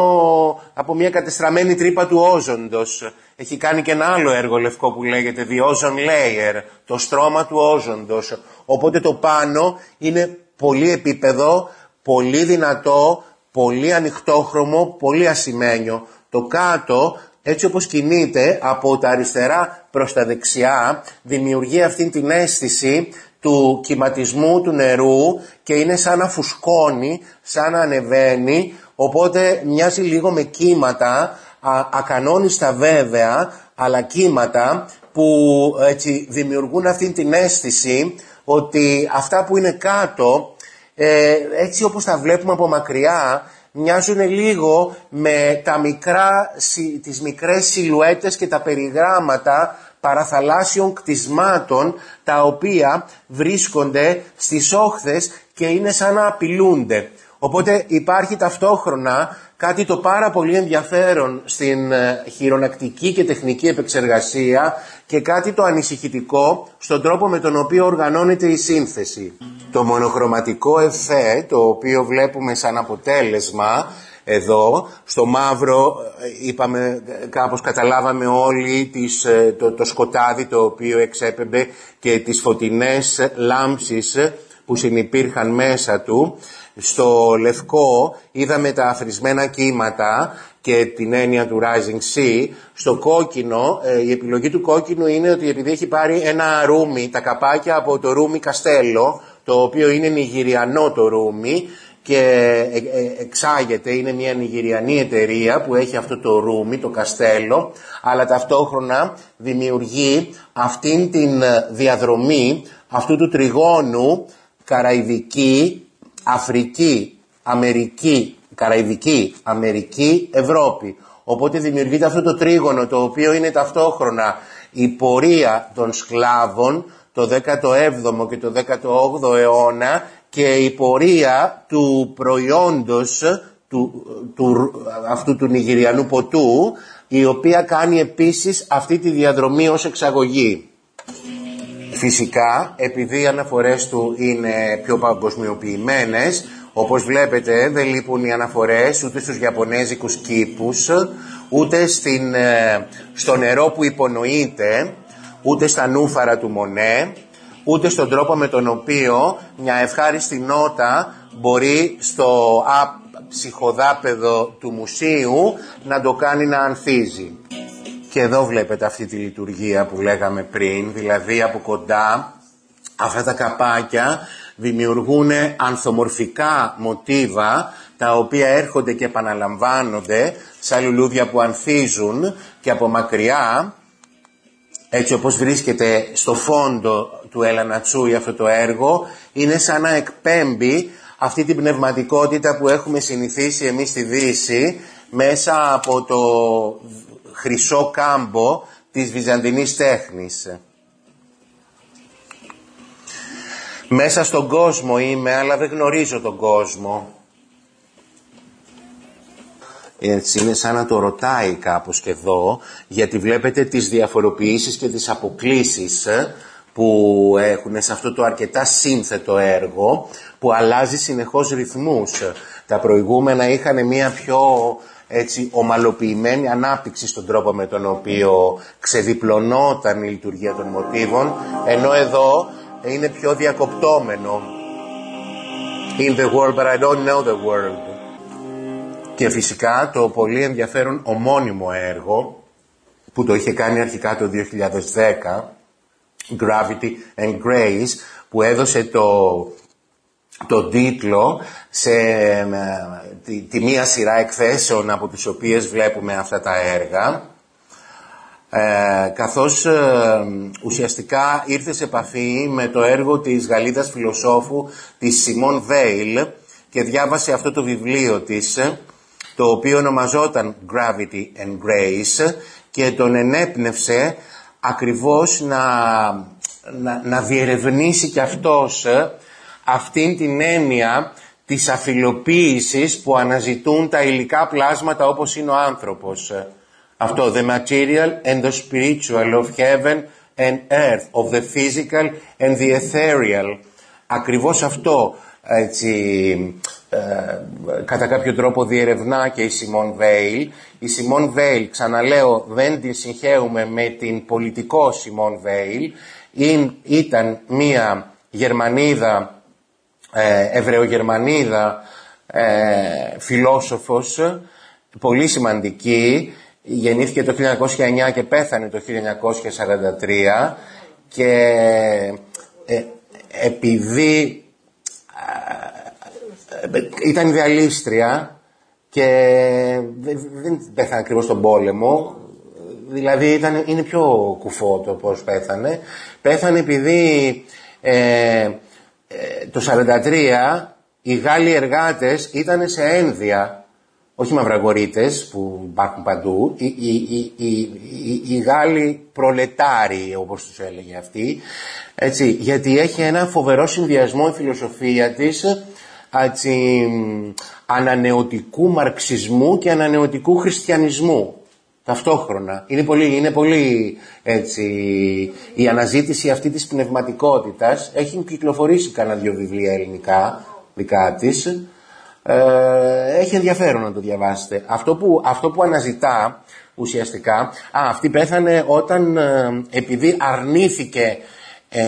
από μια κατεστραμμένη τρύπα του όζοντος. Έχει κάνει και ένα άλλο έργο λευκό που λέγεται The Ozone Layer, το στρώμα του όζοντος. Οπότε το πάνω είναι πολύ επίπεδο, πολύ δυνατό, πολύ ανοιχτόχρωμο, πολύ ασημένιο. Το κάτω έτσι όπως κινείται από τα αριστερά προς τα δεξιά, δημιουργεί αυτή την αίσθηση του κυματισμού του νερού και είναι σαν να φουσκώνει, σαν να ανεβαίνει, οπότε μοιάζει λίγο με κύματα, α, ακανόνιστα βέβαια, αλλά κύματα που έτσι δημιουργούν αυτή την αίσθηση ότι αυτά που είναι κάτω, ε, έτσι όπως τα βλέπουμε από μακριά, μοιάζουν λίγο με τα μικρά, τις μικρές σιλουέτες και τα περιγράμματα παραθαλάσσιων κτισμάτων τα οποία βρίσκονται στις όχθες και είναι σαν να απειλούνται. Οπότε υπάρχει ταυτόχρονα κάτι το πάρα πολύ ενδιαφέρον στην ε, χειρονακτική και τεχνική επεξεργασία και κάτι το ανησυχητικό στον τρόπο με τον οποίο οργανώνεται η σύνθεση. Το μονοχρωματικό εφέ το οποίο βλέπουμε σαν αποτέλεσμα εδώ, στο μαύρο ε, είπαμε, κάπως καταλάβαμε όλοι τις, ε, το, το σκοτάδι το οποίο εξέπεμπε και τις φωτεινές λάμψεις που συνυπήρχαν μέσα του στο λευκό είδαμε τα αφρισμένα κύματα και την έννοια του Rising Sea. Στο κόκκινο, ε, η επιλογή του κόκκινου είναι ότι επειδή έχει πάρει ένα ρούμι, τα καπάκια από το ρούμι Καστέλο, το οποίο είναι νιγηριανό το ρούμι και ε, ε, εξάγεται, είναι μια νιγηριανή εταιρεία που έχει αυτό το ρούμι, το Καστέλο, αλλά ταυτόχρονα δημιουργεί αυτήν την διαδρομή αυτού του τριγώνου Καραϊβική, Αφρική, Αμερική, Καραϊβική, Αμερική, Ευρώπη. Οπότε δημιουργείται αυτό το τρίγωνο το οποίο είναι ταυτόχρονα η πορεία των σκλάβων το 17ο και το 18ο αιώνα και η πορεία του προϊόντος του, του, αυτού του νιγηριανού ποτού η οποία κάνει επίσης αυτή τη διαδρομή ως εξαγωγή. Φυσικά, επειδή οι αναφορές του είναι πιο παγκοσμιοποιημένες, όπως βλέπετε δεν λείπουν οι αναφορές ούτε στους Ιαπωνέζικους κήπους, ούτε στην, ε, στο νερό που υπονοείται, ούτε στα νούφαρα του Μονέ, ούτε στον τρόπο με τον οποίο μια ευχάριστη νότα μπορεί στο ψυχοδάπεδο του μουσείου να το κάνει να ανθίζει. Και εδώ βλέπετε αυτή τη λειτουργία που λέγαμε πριν, δηλαδή από κοντά αυτά τα καπάκια δημιουργούν ανθομορφικά μοτίβα τα οποία έρχονται και επαναλαμβάνονται σαν λουλούδια που ανθίζουν και από μακριά έτσι όπως βρίσκεται στο φόντο του Ελανατσούι αυτό το έργο είναι σαν να εκπέμπει αυτή την πνευματικότητα που έχουμε συνηθίσει εμείς στη Δύση μέσα από το χρυσό κάμπο της βυζαντινής τέχνης. Μέσα στον κόσμο είμαι, αλλά δεν γνωρίζω τον κόσμο. Έτσι είναι σαν να το ρωτάει κάπως και εδώ, γιατί βλέπετε τις διαφοροποιήσεις και τις αποκλίσεις ε, που έχουν σε αυτό το αρκετά σύνθετο έργο, που αλλάζει συνεχώς ρυθμούς. Τα προηγούμενα είχαν μια πιο έτσι ομαλοποιημένη ανάπτυξη στον τρόπο με τον οποίο ξεδιπλωνόταν η λειτουργία των μοτίβων, ενώ εδώ είναι πιο διακοπτόμενο. In the world, but I don't know the world. Και φυσικά το πολύ ενδιαφέρον ομώνυμο έργο που το είχε κάνει αρχικά το 2010, Gravity and Grace, που έδωσε το τον τίτλο σε τη, τη μία σειρά εκθέσεων από τις οποίες βλέπουμε αυτά τα έργα. Ε, καθώς ε, ουσιαστικά ήρθε σε επαφή με το έργο της Γαλλίδας φιλοσόφου της Σιμών Βέιλ και διάβασε αυτό το βιβλίο της το οποίο ονομαζόταν Gravity and Grace και τον ενέπνευσε ακριβώς να, να, να διερευνήσει και αυτός αυτήν την έννοια της αφιλοποίησης που αναζητούν τα υλικά πλάσματα όπως είναι ο άνθρωπος. Αυτό, the material and the spiritual of heaven and earth, of the physical and the ethereal. Ακριβώς αυτό έτσι, ε, κατά κάποιο τρόπο διερευνά και η Σιμών Βέιλ. Η Σιμών Βέιλ, ξαναλέω, δεν την συγχαίουμε με την πολιτικό Σιμών Βέιλ. Ήταν μία Γερμανίδα, ε, Εβραιογερμανίδα ε, φιλόσοφος, πολύ σημαντική, γεννήθηκε το 1909 και πέθανε το 1943 και ε, επειδή ήταν ιδεαλίστρια και δεν πέθανε ακριβώς στον πόλεμο. Δηλαδή ήταν, είναι πιο κουφό το πώς πέθανε. Πέθανε επειδή ε, ε το 1943 οι Γάλλοι εργάτες ήταν σε ένδια όχι μαυραγορείτες που υπάρχουν παντού, οι, οι, οι, οι, Γάλλοι προλετάροι όπως τους έλεγε αυτή, έτσι, γιατί έχει ένα φοβερό συνδυασμό η φιλοσοφία της έτσι, ανανεωτικού μαρξισμού και ανανεωτικού χριστιανισμού ταυτόχρονα. Είναι πολύ, είναι πολύ έτσι, η αναζήτηση αυτή της πνευματικότητας έχει κυκλοφορήσει κανένα δυο βιβλία ελληνικά δικά της ε, έχει ενδιαφέρον να το διαβάσετε. Αυτό που, αυτό που αναζητά ουσιαστικά, α, αυτή πέθανε όταν ε, επειδή αρνήθηκε ε,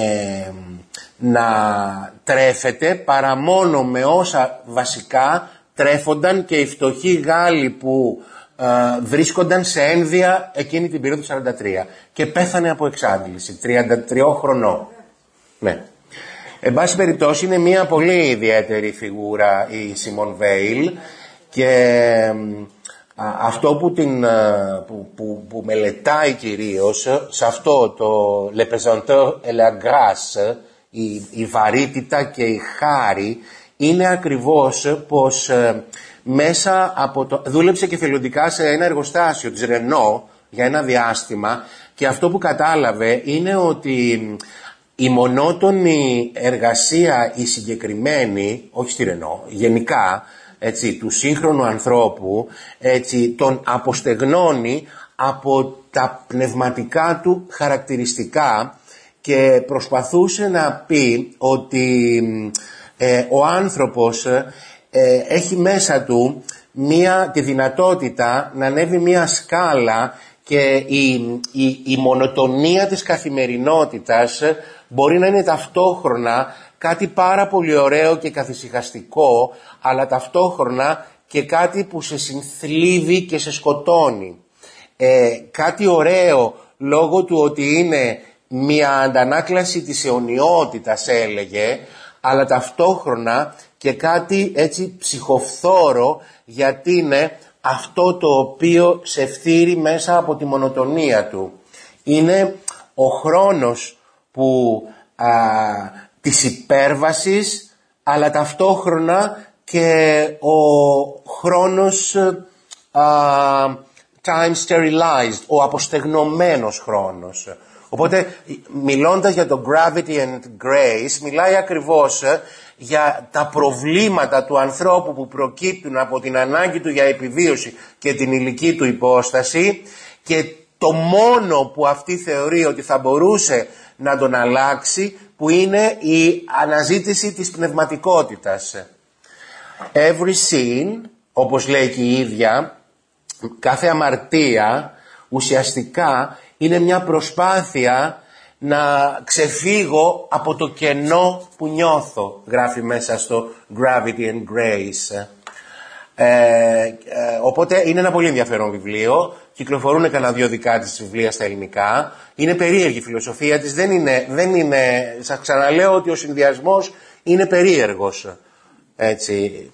να τρέφεται παρά μόνο με όσα βασικά τρέφονταν και οι φτωχοί Γάλλοι που ε, βρίσκονταν σε ένδια εκείνη την περίοδο του 43 και πέθανε από εξάντληση, 33 χρονών. Ναι. Εν πάση περιπτώσει είναι μια πολύ ιδιαίτερη φιγούρα η Σιμών Βέιλ και αυτό που, την, που, που, που μελετάει κυρίως σε αυτό το Le Pesanteur et la Grâce η, η βαρύτητα και η χάρη είναι ακριβώς πως ε, μέσα από το... δούλεψε και θελοντικά σε ένα εργοστάσιο της Ρενό για ένα διάστημα και αυτό που κατάλαβε είναι ότι η μονότονη εργασία, η συγκεκριμένη, όχι στη Ρενό, γενικά, έτσι, του σύγχρονου ανθρώπου, έτσι, τον αποστεγνώνει από τα πνευματικά του χαρακτηριστικά και προσπαθούσε να πει ότι ε, ο άνθρωπος ε, έχει μέσα του μία, τη δυνατότητα να ανέβει μία σκάλα και η, η, η μονοτονία της καθημερινότητας μπορεί να είναι ταυτόχρονα κάτι πάρα πολύ ωραίο και καθησυχαστικό, αλλά ταυτόχρονα και κάτι που σε συνθλίβει και σε σκοτώνει. Ε, κάτι ωραίο λόγω του ότι είναι μια αντανάκλαση της αιωνιότητας έλεγε, αλλά ταυτόχρονα και κάτι έτσι ψυχοφθόρο γιατί είναι αυτό το οποίο σε μέσα από τη μονοτονία του. Είναι ο χρόνος που α, της υπέρβασης αλλά ταυτόχρονα και ο χρόνος α, time sterilized, ο αποστεγνωμένος χρόνος. Οπότε μιλώντας για το gravity and grace μιλάει ακριβώς για τα προβλήματα του ανθρώπου που προκύπτουν από την ανάγκη του για επιβίωση και την ηλική του υπόσταση και το μόνο που αυτή θεωρεί ότι θα μπορούσε να τον αλλάξει που είναι η αναζήτηση της πνευματικότητας. Every sin, όπως λέει και η ίδια, κάθε αμαρτία ουσιαστικά είναι μια προσπάθεια να ξεφύγω από το κενό που νιώθω, γράφει μέσα στο Gravity and Grace. Ε, ε, οπότε είναι ένα πολύ ενδιαφέρον βιβλίο. Κυκλοφορούν κανένα δυο δικά της βιβλία στα ελληνικά. Είναι περίεργη η φιλοσοφία της. Δεν είναι, δεν είναι, σας ξαναλέω ότι ο συνδυασμός είναι περίεργος. Έτσι.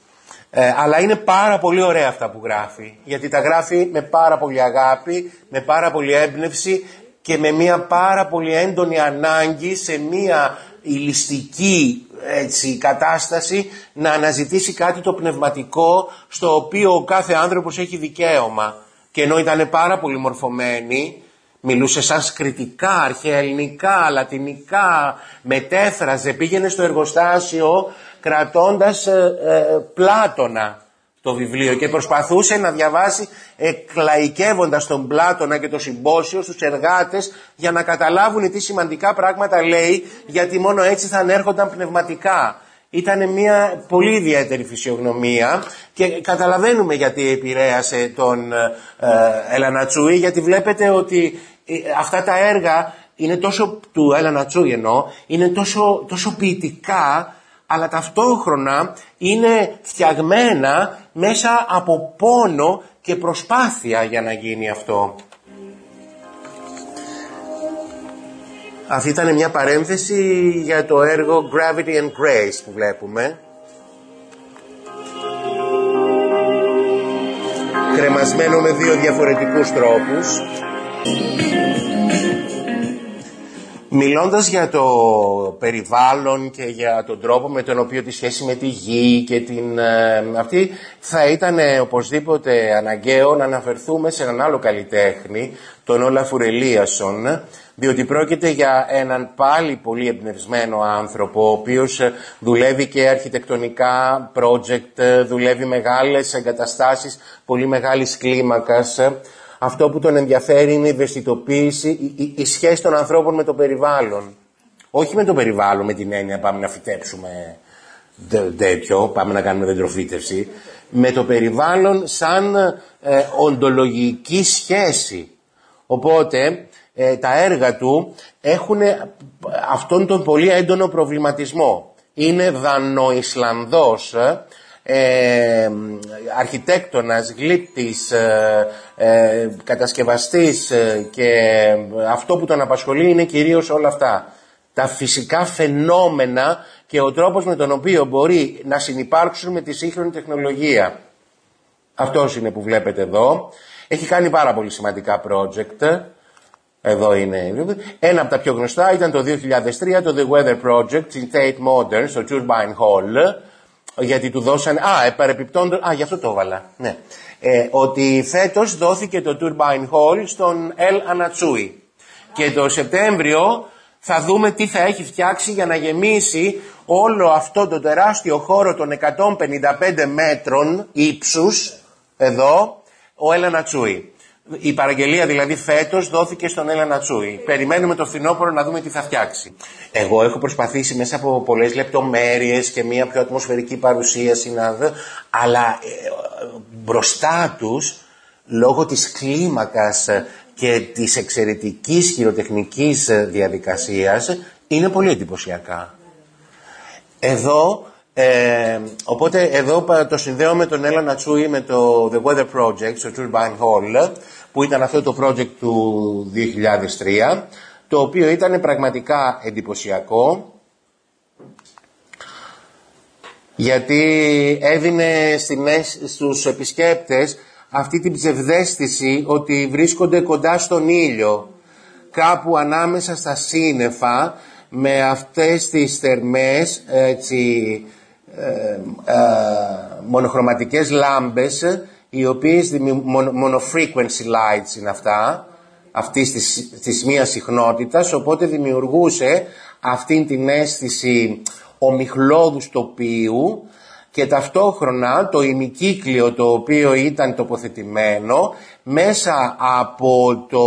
Ε, αλλά είναι πάρα πολύ ωραία αυτά που γράφει. Γιατί τα γράφει με πάρα πολύ αγάπη, με πάρα πολύ έμπνευση και με μια πάρα πολύ έντονη ανάγκη σε μια ηλιστική έτσι, κατάσταση να αναζητήσει κάτι το πνευματικό στο οποίο ο κάθε άνθρωπος έχει δικαίωμα. Και ενώ ήταν πάρα πολύ μορφωμένη, μιλούσε σαν σκριτικά, αρχαία ελληνικά, λατινικά, μετέφραζε, πήγαινε στο εργοστάσιο κρατώντας ε, ε, Πλάτωνα το βιβλίο και προσπαθούσε να διαβάσει εκλαϊκεύοντας τον Πλάτωνα και το συμπόσιο στους εργάτες για να καταλάβουν τι σημαντικά πράγματα λέει γιατί μόνο έτσι θα ανέρχονταν πνευματικά. Ήταν μια πολύ ιδιαίτερη φυσιογνωμία και καταλαβαίνουμε γιατί επηρέασε τον ε, Ελανατσούη γιατί βλέπετε ότι ε, αυτά τα έργα είναι τόσο, του Ελανατσούη εννοώ, είναι τόσο, τόσο ποιητικά αλλά ταυτόχρονα είναι φτιαγμένα μέσα από πόνο και προσπάθεια για να γίνει αυτό. Αυτή ήταν μια παρένθεση για το έργο Gravity and Grace που βλέπουμε. Κρεμασμένο με δύο διαφορετικούς τρόπους. Μιλώντας για το περιβάλλον και για τον τρόπο με τον οποίο τη σχέση με τη γη και την ε, αυτή θα ήταν οπωσδήποτε αναγκαίο να αναφερθούμε σε έναν άλλο καλλιτέχνη, τον Όλα Φουρελίασον, διότι πρόκειται για έναν πάλι πολύ εμπνευσμένο άνθρωπο, ο οποίος δουλεύει και αρχιτεκτονικά project, δουλεύει μεγάλες εγκαταστάσεις, πολύ μεγάλης κλίμακας, αυτό που τον ενδιαφέρει είναι η ευαισθητοποίηση, η, η, σχέση των ανθρώπων με το περιβάλλον. Όχι με το περιβάλλον με την έννοια πάμε να φυτέψουμε τέτοιο, πάμε να κάνουμε δεντροφύτευση. Με το περιβάλλον σαν ε, οντολογική σχέση. Οπότε ε, τα έργα του έχουν αυτόν τον πολύ έντονο προβληματισμό. Είναι δανοϊσλανδός ε, αρχιτέκτονας, γλύπτης, ε, ε κατασκευαστής ε, και αυτό που τον απασχολεί είναι κυρίως όλα αυτά. Τα φυσικά φαινόμενα και ο τρόπος με τον οποίο μπορεί να συνεπάρξουν με τη σύγχρονη τεχνολογία. Αυτός είναι που βλέπετε εδώ. Έχει κάνει πάρα πολύ σημαντικά project. Εδώ είναι. Ένα από τα πιο γνωστά ήταν το 2003 το The Weather Project στην Tate Modern στο Turbine Hall γιατί του δώσανε, α, επαρεπιπτόντως, α, γι' αυτό το έβαλα, ναι, ε, ότι φέτος δόθηκε το Turbine Hall στον El Ανατσούι και το Σεπτέμβριο θα δούμε τι θα έχει φτιάξει για να γεμίσει όλο αυτό το τεράστιο χώρο των 155 μέτρων ύψους εδώ ο El Ανατσούι. Η παραγγελία δηλαδή φέτος δόθηκε στον Έλα Νατσούι. Περιμένουμε το φθινόπωρο να δούμε τι θα φτιάξει. Εγώ έχω προσπαθήσει μέσα από πολλές λεπτομέρειες και μια πιο ατμοσφαιρική παρουσίαση να δω, αλλά ε, μπροστά τους, λόγω της κλίμακας και της εξαιρετικής χειροτεχνικής διαδικασίας, είναι πολύ εντυπωσιακά. Εδώ ε, οπότε εδώ το συνδέω με τον Έλα Νατσούι με το The Weather Project στο Turbine Hall που ήταν αυτό το project του 2003 το οποίο ήταν πραγματικά εντυπωσιακό γιατί έδινε στους επισκέπτες αυτή την ψευδέστηση ότι βρίσκονται κοντά στον ήλιο κάπου ανάμεσα στα σύννεφα με αυτές τις θερμές έτσι, ε, ε, μονοχρωματικές λάμπες οι οποίες monofrequency lights είναι αυτά αυτής της, της μίας συχνότητας οπότε δημιουργούσε αυτήν την αίσθηση ομιχλώδους τοπίου και ταυτόχρονα το ημικύκλιο το οποίο ήταν τοποθετημένο μέσα από το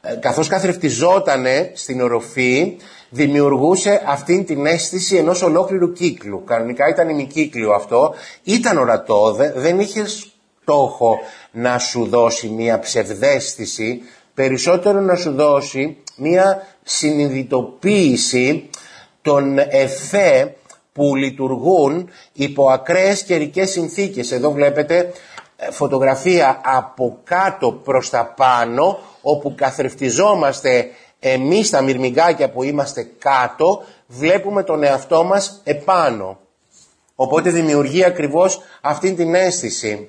ε, καθώς καθρεφτιζότανε στην οροφή δημιουργούσε αυτήν την αίσθηση ενός ολόκληρου κύκλου. Κανονικά ήταν ημικύκλιο αυτό, ήταν ορατό, δεν είχε στόχο να σου δώσει μία ψευδέστηση, περισσότερο να σου δώσει μία συνειδητοποίηση των εφέ που λειτουργούν υπό ακραίες καιρικές συνθήκες. Εδώ βλέπετε ε, φωτογραφία από κάτω προς τα πάνω όπου καθρεφτιζόμαστε εμείς τα μυρμηγκάκια που είμαστε κάτω βλέπουμε τον εαυτό μας επάνω. Οπότε δημιουργεί ακριβώς αυτή την αίσθηση.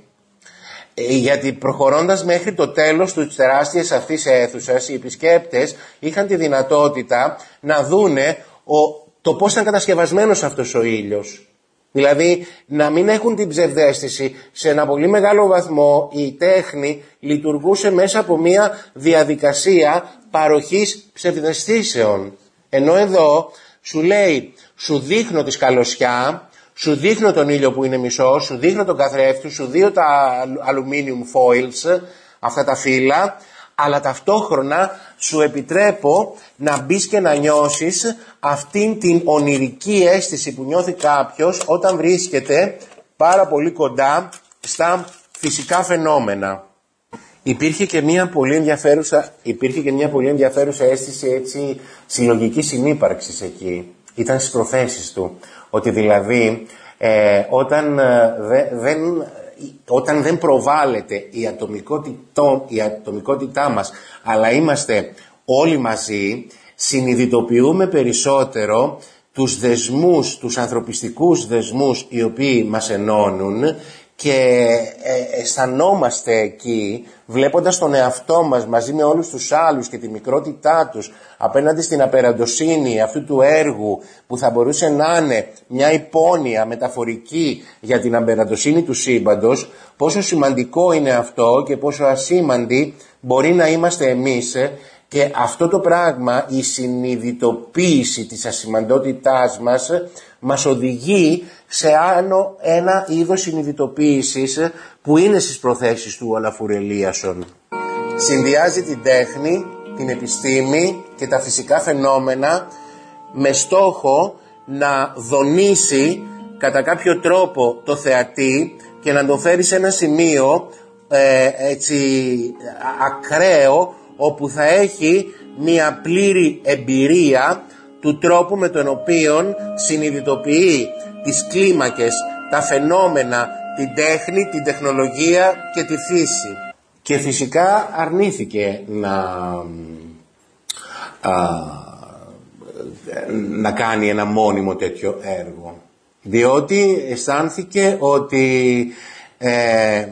Ε, γιατί προχωρώντας μέχρι το τέλος του τεράστιας αυτής αίθουσας, οι επισκέπτες είχαν τη δυνατότητα να δούνε ο, το πώς ήταν κατασκευασμένος αυτός ο ήλιος. Δηλαδή να μην έχουν την ψευδέστηση σε ένα πολύ μεγάλο βαθμό η τέχνη λειτουργούσε μέσα από μια διαδικασία παροχής ψευδεστήσεων. Ενώ εδώ σου λέει σου δείχνω τη σκαλωσιά, σου δείχνω τον ήλιο που είναι μισό, σου δείχνω τον καθρέφτη, σου δείχνω τα aluminium foils, αυτά τα φύλλα, αλλά ταυτόχρονα σου επιτρέπω να μπεις και να νιώσεις αυτήν την ονειρική αίσθηση που νιώθει κάποιος όταν βρίσκεται πάρα πολύ κοντά στα φυσικά φαινόμενα. Υπήρχε και μια πολύ ενδιαφέρουσα, υπήρχε και μια πολύ ενδιαφέρουσα αίσθηση έτσι συλλογικής συνύπαρξης εκεί. Ήταν στις προθέσεις του. Ότι δηλαδή ε, όταν, ε, δεν, όταν δεν προβάλλεται η ατομικότητά, η ατομικότητά μας αλλά είμαστε όλοι μαζί συνειδητοποιούμε περισσότερο τους δεσμούς, τους ανθρωπιστικούς δεσμούς οι οποίοι μας ενώνουν και ε, αισθανόμαστε εκεί βλέποντας τον εαυτό μας μαζί με όλους τους άλλους και τη μικρότητά τους απέναντι στην απεραντοσύνη αυτού του έργου που θα μπορούσε να είναι μια υπόνοια μεταφορική για την απεραντοσύνη του σύμπαντος πόσο σημαντικό είναι αυτό και πόσο ασήμαντοι μπορεί να είμαστε εμείς και αυτό το πράγμα, η συνειδητοποίηση της ασημαντότητάς μας, μας οδηγεί σε άλλο ένα είδος συνειδητοποίησης που είναι στις προθέσεις του Αλαφουρελίασον. Συνδυάζει την τέχνη, την επιστήμη και τα φυσικά φαινόμενα με στόχο να δονήσει κατά κάποιο τρόπο το θεατή και να το φέρει σε ένα σημείο ε, έτσι ακραίο όπου θα έχει μια πλήρη εμπειρία του τρόπου με τον οποίο συνειδητοποιεί τις κλίμακες, τα φαινόμενα, την τέχνη, την τεχνολογία και τη φύση. Και φυσικά αρνήθηκε να, να κάνει ένα μόνιμο τέτοιο έργο. Διότι αισθάνθηκε ότι ε,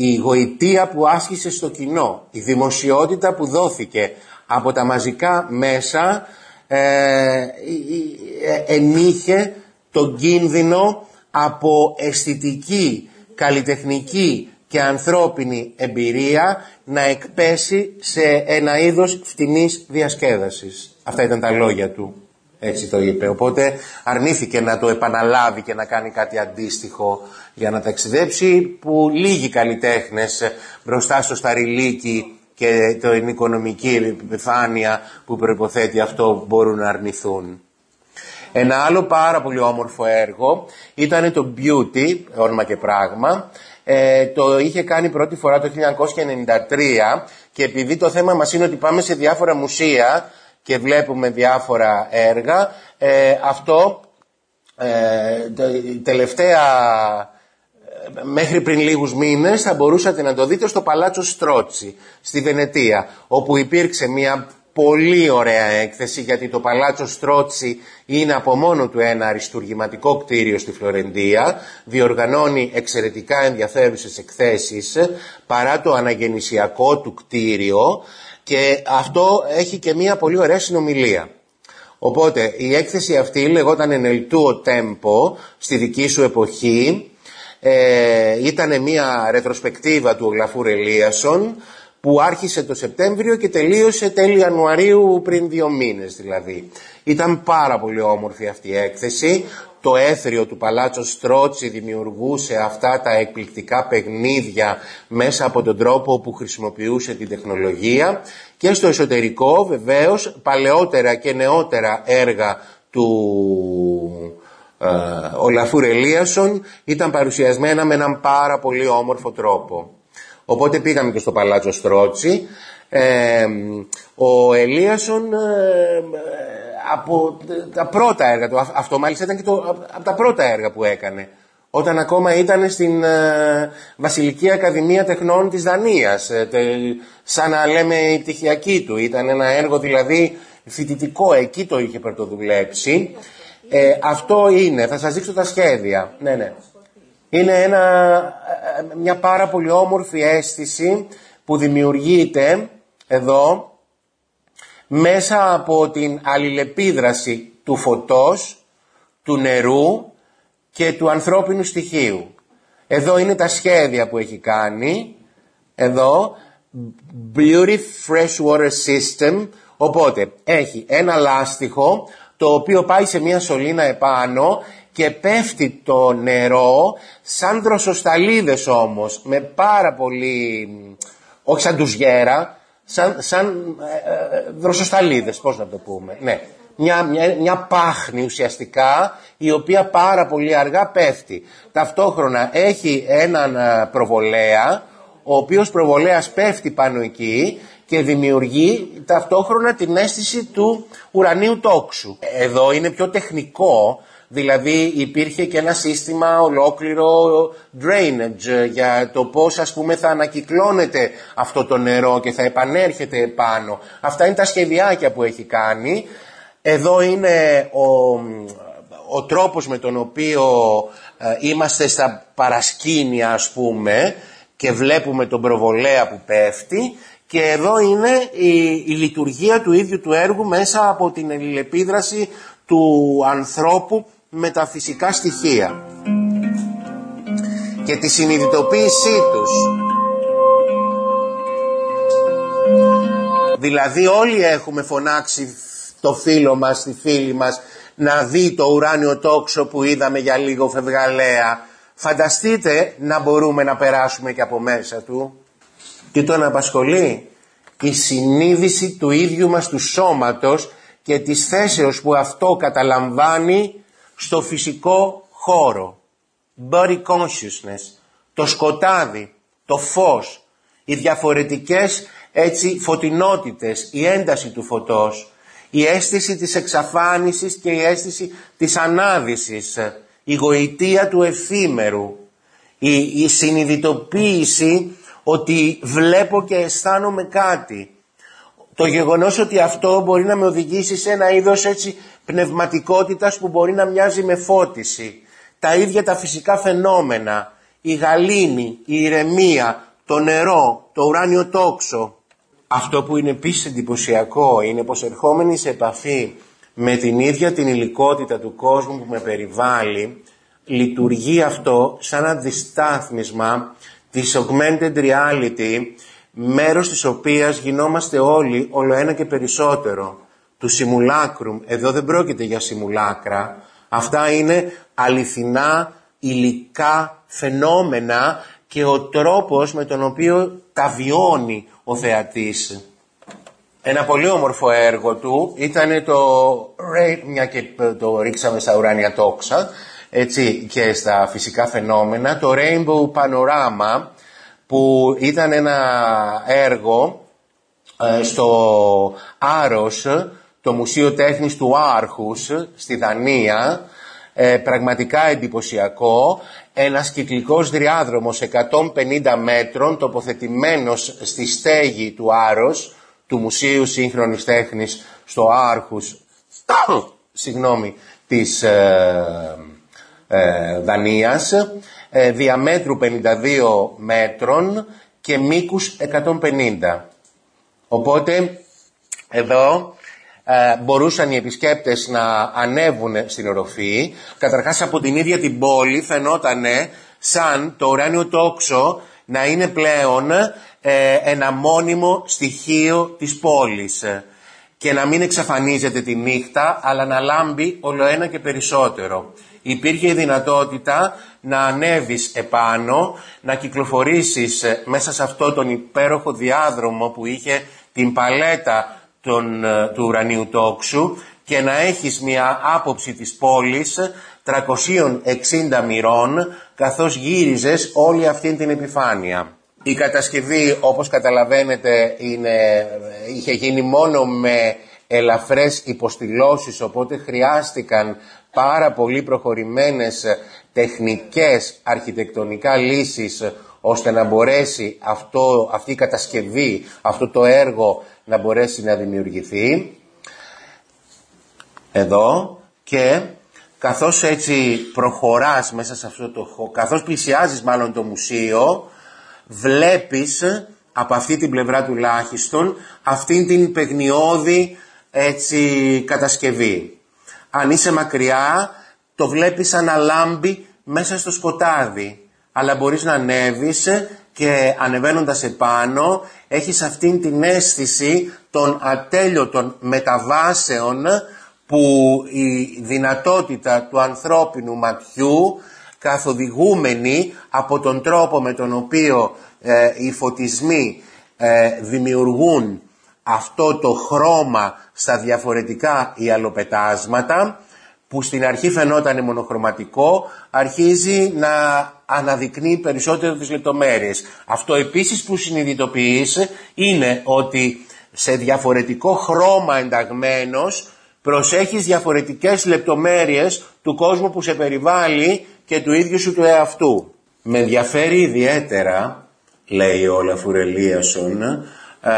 η γοητεία που άσκησε στο κοινό, η δημοσιότητα που δόθηκε από τα μαζικά μέσα ε, ε, ενήχε τον κίνδυνο από αισθητική, καλλιτεχνική και ανθρώπινη εμπειρία να εκπέσει σε ένα είδος φτηνής διασκέδασης. Αυτά ήταν τα λόγια του. Έτσι το είπε. Οπότε αρνήθηκε να το επαναλάβει και να κάνει κάτι αντίστοιχο για να ταξιδέψει που λίγοι καλλιτέχνες μπροστά στο σταριλίκι και την οικονομική επιφάνεια που προϋποθέτει αυτό μπορούν να αρνηθούν. Ένα άλλο πάρα πολύ όμορφο έργο ήταν το Beauty, όνομα και πράγμα. Ε, το είχε κάνει πρώτη φορά το 1993 και επειδή το θέμα μας είναι ότι πάμε σε διάφορα μουσεία και βλέπουμε διάφορα έργα. Ε, αυτό ε, τελευταία ε, μέχρι πριν λίγους μήνες θα μπορούσατε να το δείτε στο Παλάτσο Στρότσι στη Βενετία όπου υπήρξε μια πολύ ωραία έκθεση γιατί το Παλάτσο Στρότσι είναι από μόνο του ένα αριστουργηματικό κτίριο στη Φλωρεντία διοργανώνει εξαιρετικά ενδιαφέρουσες εκθέσεις παρά το αναγεννησιακό του κτίριο και αυτό έχει και μία πολύ ωραία συνομιλία. Οπότε η έκθεση αυτή λεγόταν «Ενελτούο Tempo» στη δική σου εποχή. Ε, ήταν μία ρετροσπεκτίβα του Γλαφούρ Ελίασον που άρχισε το Σεπτέμβριο και τελείωσε τέλη Ιανουαρίου πριν δύο μήνες δηλαδή. Ήταν πάρα πολύ όμορφη αυτή η έκθεση. Το έθριο του Παλάτσο Στρότσι δημιουργούσε αυτά τα εκπληκτικά παιχνίδια μέσα από τον τρόπο που χρησιμοποιούσε την τεχνολογία και στο εσωτερικό βεβαίως παλαιότερα και νεότερα έργα του ε, Ολαφούρ Ελίασον ήταν παρουσιασμένα με έναν πάρα πολύ όμορφο τρόπο. Οπότε πήγαμε και στο Παλάτσο Στρότσι. Ε, ο Ελίασον ε, από τα πρώτα έργα του, αυτό μάλιστα ήταν και το, από τα πρώτα έργα που έκανε, όταν ακόμα ήταν στην ε, Βασιλική Ακαδημία Τεχνών της Δανίας, σαν να λέμε η πτυχιακή του. Ήταν ένα έργο δηλαδή φοιτητικό, εκεί το είχε πρωτοδουλέψει. Ε, αυτό είναι, θα σας δείξω τα σχέδια. Ναι, ναι. Είναι ένα, ε, μια πάρα πολύ όμορφη αίσθηση που δημιουργείται εδώ μέσα από την αλληλεπίδραση του φωτός, του νερού και του ανθρώπινου στοιχείου. Εδώ είναι τα σχέδια που έχει κάνει. Εδώ, Beauty Freshwater System. Οπότε, έχει ένα λάστιχο το οποίο πάει σε μια σωλήνα επάνω και πέφτει το νερό σαν δροσοσταλίδες όμως, με πάρα πολύ, όχι σαν τους γέρα, σαν, σαν ε, ε, δροσοσταλίδες, πώς να το πούμε, ναι. Μια, μια, μια πάχνη ουσιαστικά η οποία πάρα πολύ αργά πέφτει. Ταυτόχρονα έχει έναν ε, προβολέα ο οποίος προβολέας πέφτει πάνω εκεί και δημιουργεί ταυτόχρονα την αίσθηση του ουρανίου τόξου. Εδώ είναι πιο τεχνικό Δηλαδή υπήρχε και ένα σύστημα ολόκληρο drainage για το πώς ας πούμε θα ανακυκλώνεται αυτό το νερό και θα επανέρχεται επάνω. Αυτά είναι τα σχεδιάκια που έχει κάνει. Εδώ είναι ο, ο τρόπος με τον οποίο ε, είμαστε στα παρασκήνια ας πούμε και βλέπουμε τον προβολέα που πέφτει και εδώ είναι η, η λειτουργία του ίδιου του έργου μέσα από την ελληνεπίδραση του ανθρώπου με τα φυσικά στοιχεία και τη συνειδητοποίησή τους. Δηλαδή όλοι έχουμε φωνάξει το φίλο μας, τη φίλη μας να δει το ουράνιο τόξο που είδαμε για λίγο φευγαλέα. Φανταστείτε να μπορούμε να περάσουμε και από μέσα του. Τι τον απασχολεί. Η συνείδηση του ίδιου μας του σώματος και της θέσεως που αυτό καταλαμβάνει στο φυσικό χώρο. Body consciousness, το σκοτάδι, το φως, οι διαφορετικές έτσι φωτεινότητες, η ένταση του φωτός, η αίσθηση της εξαφάνισης και η αίσθηση της ανάδυσης, η γοητεία του εφήμερου, η, η συνειδητοποίηση ότι βλέπω και αισθάνομαι κάτι. Το γεγονός ότι αυτό μπορεί να με οδηγήσει σε ένα είδος έτσι πνευματικότητας που μπορεί να μοιάζει με φώτιση. Τα ίδια τα φυσικά φαινόμενα, η γαλήνη, η ηρεμία, το νερό, το ουράνιο τόξο. Αυτό που είναι επίσης εντυπωσιακό είναι πως ερχόμενοι σε επαφή με την ίδια την υλικότητα του κόσμου που με περιβάλλει, λειτουργεί αυτό σαν αντιστάθμισμα της augmented reality, μέρος της οποίας γινόμαστε όλοι όλο ένα και περισσότερο του simulacrum. Εδώ δεν πρόκειται για simulacra. Αυτά είναι αληθινά υλικά φαινόμενα και ο τρόπος με τον οποίο τα βιώνει ο θεατής. Ένα πολύ όμορφο έργο του ήταν το, μια και το ρίξαμε στα ουράνια τόξα, έτσι και στα φυσικά φαινόμενα, το Rainbow Panorama που ήταν ένα έργο ε, στο Άρος το Μουσείο Τέχνης του Άρχους στη Δανία, ε, πραγματικά εντυπωσιακό, ένας κυκλικός διάδρομος 150 μέτρων τοποθετημένος στη στέγη του Άρος, του Μουσείου Σύγχρονης Τέχνης στο Άρχους, συγγνώμη, της ε, ε Δανίας, ε, διαμέτρου 52 μέτρων και μήκους 150. Οπότε, εδώ ε, μπορούσαν οι επισκέπτες να ανέβουν στην οροφή. Καταρχάς από την ίδια την πόλη φαινόταν σαν το ουράνιο τόξο να είναι πλέον ε, ένα μόνιμο στοιχείο της πόλης και να μην εξαφανίζεται τη νύχτα αλλά να λάμπει όλο ένα και περισσότερο. Υπήρχε η δυνατότητα να ανέβεις επάνω, να κυκλοφορήσεις μέσα σε αυτό τον υπέροχο διάδρομο που είχε την παλέτα τον, ε, του ουρανίου τόξου και να έχεις μια άποψη της πόλης 360 μοιρών καθώς γύριζες όλη αυτή την επιφάνεια. Η κατασκευή όπως καταλαβαίνετε είναι, είχε γίνει μόνο με ελαφρές υποστηλώσεις οπότε χρειάστηκαν πάρα πολύ προχωρημένες τεχνικές αρχιτεκτονικά λύσεις ώστε να μπορέσει αυτό, αυτή η κατασκευή, αυτό το έργο να μπορέσει να δημιουργηθεί. εδώ και καθώς έτσι προχωράς μέσα σε αυτό το χώρο, καθώς πλησιάζεις μάλλον το μουσείο, βλέπεις από αυτή την πλευρά τουλάχιστον αυτήν την παιγνιώδη έτσι κατασκευή. Αν είσαι μακριά το βλέπεις σαν να λάμπει μέσα στο σκοτάδι. Αλλά μπορείς να ανέβεις και ανεβαίνοντας επάνω έχεις αυτήν την αίσθηση των ατέλειωτων μεταβάσεων που η δυνατότητα του ανθρώπινου ματιού καθοδηγούμενη από τον τρόπο με τον οποίο ε, οι φωτισμοί ε, δημιουργούν αυτό το χρώμα στα διαφορετικά ιαλοπετάσματα που στην αρχή φαινόταν μονοχρωματικό αρχίζει να αναδεικνύει περισσότερο τις λεπτομέρειες. Αυτό επίσης που συνειδητοποιείς είναι ότι σε διαφορετικό χρώμα ενταγμένος προσέχεις διαφορετικές λεπτομέρειες του κόσμου που σε περιβάλλει και του ίδιου σου του εαυτού. Με ενδιαφέρει ιδιαίτερα, λέει ο Λαφουρελίασον, ε,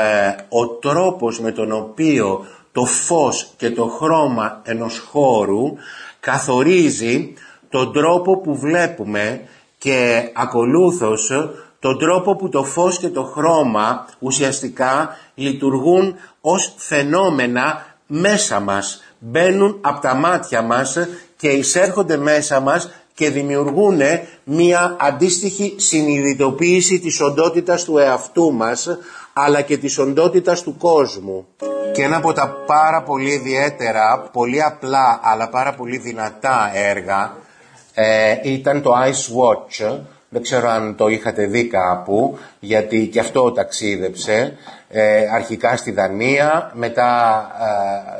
ο τρόπος με τον οποίο το φως και το χρώμα ενός χώρου καθορίζει τον τρόπο που βλέπουμε και ακολούθως τον τρόπο που το φως και το χρώμα ουσιαστικά λειτουργούν ως φαινόμενα μέσα μας. Μπαίνουν από τα μάτια μας και εισέρχονται μέσα μας και δημιουργούν μία αντίστοιχη συνειδητοποίηση της οντότητας του εαυτού μας αλλά και της οντότητας του κόσμου. Και ένα από τα πάρα πολύ ιδιαίτερα, πολύ απλά αλλά πάρα πολύ δυνατά έργα ε, ήταν το Ice Watch. Δεν ξέρω αν το είχατε δει κάπου, γιατί και αυτό ταξίδεψε. Ε, αρχικά στη Δανία, μετά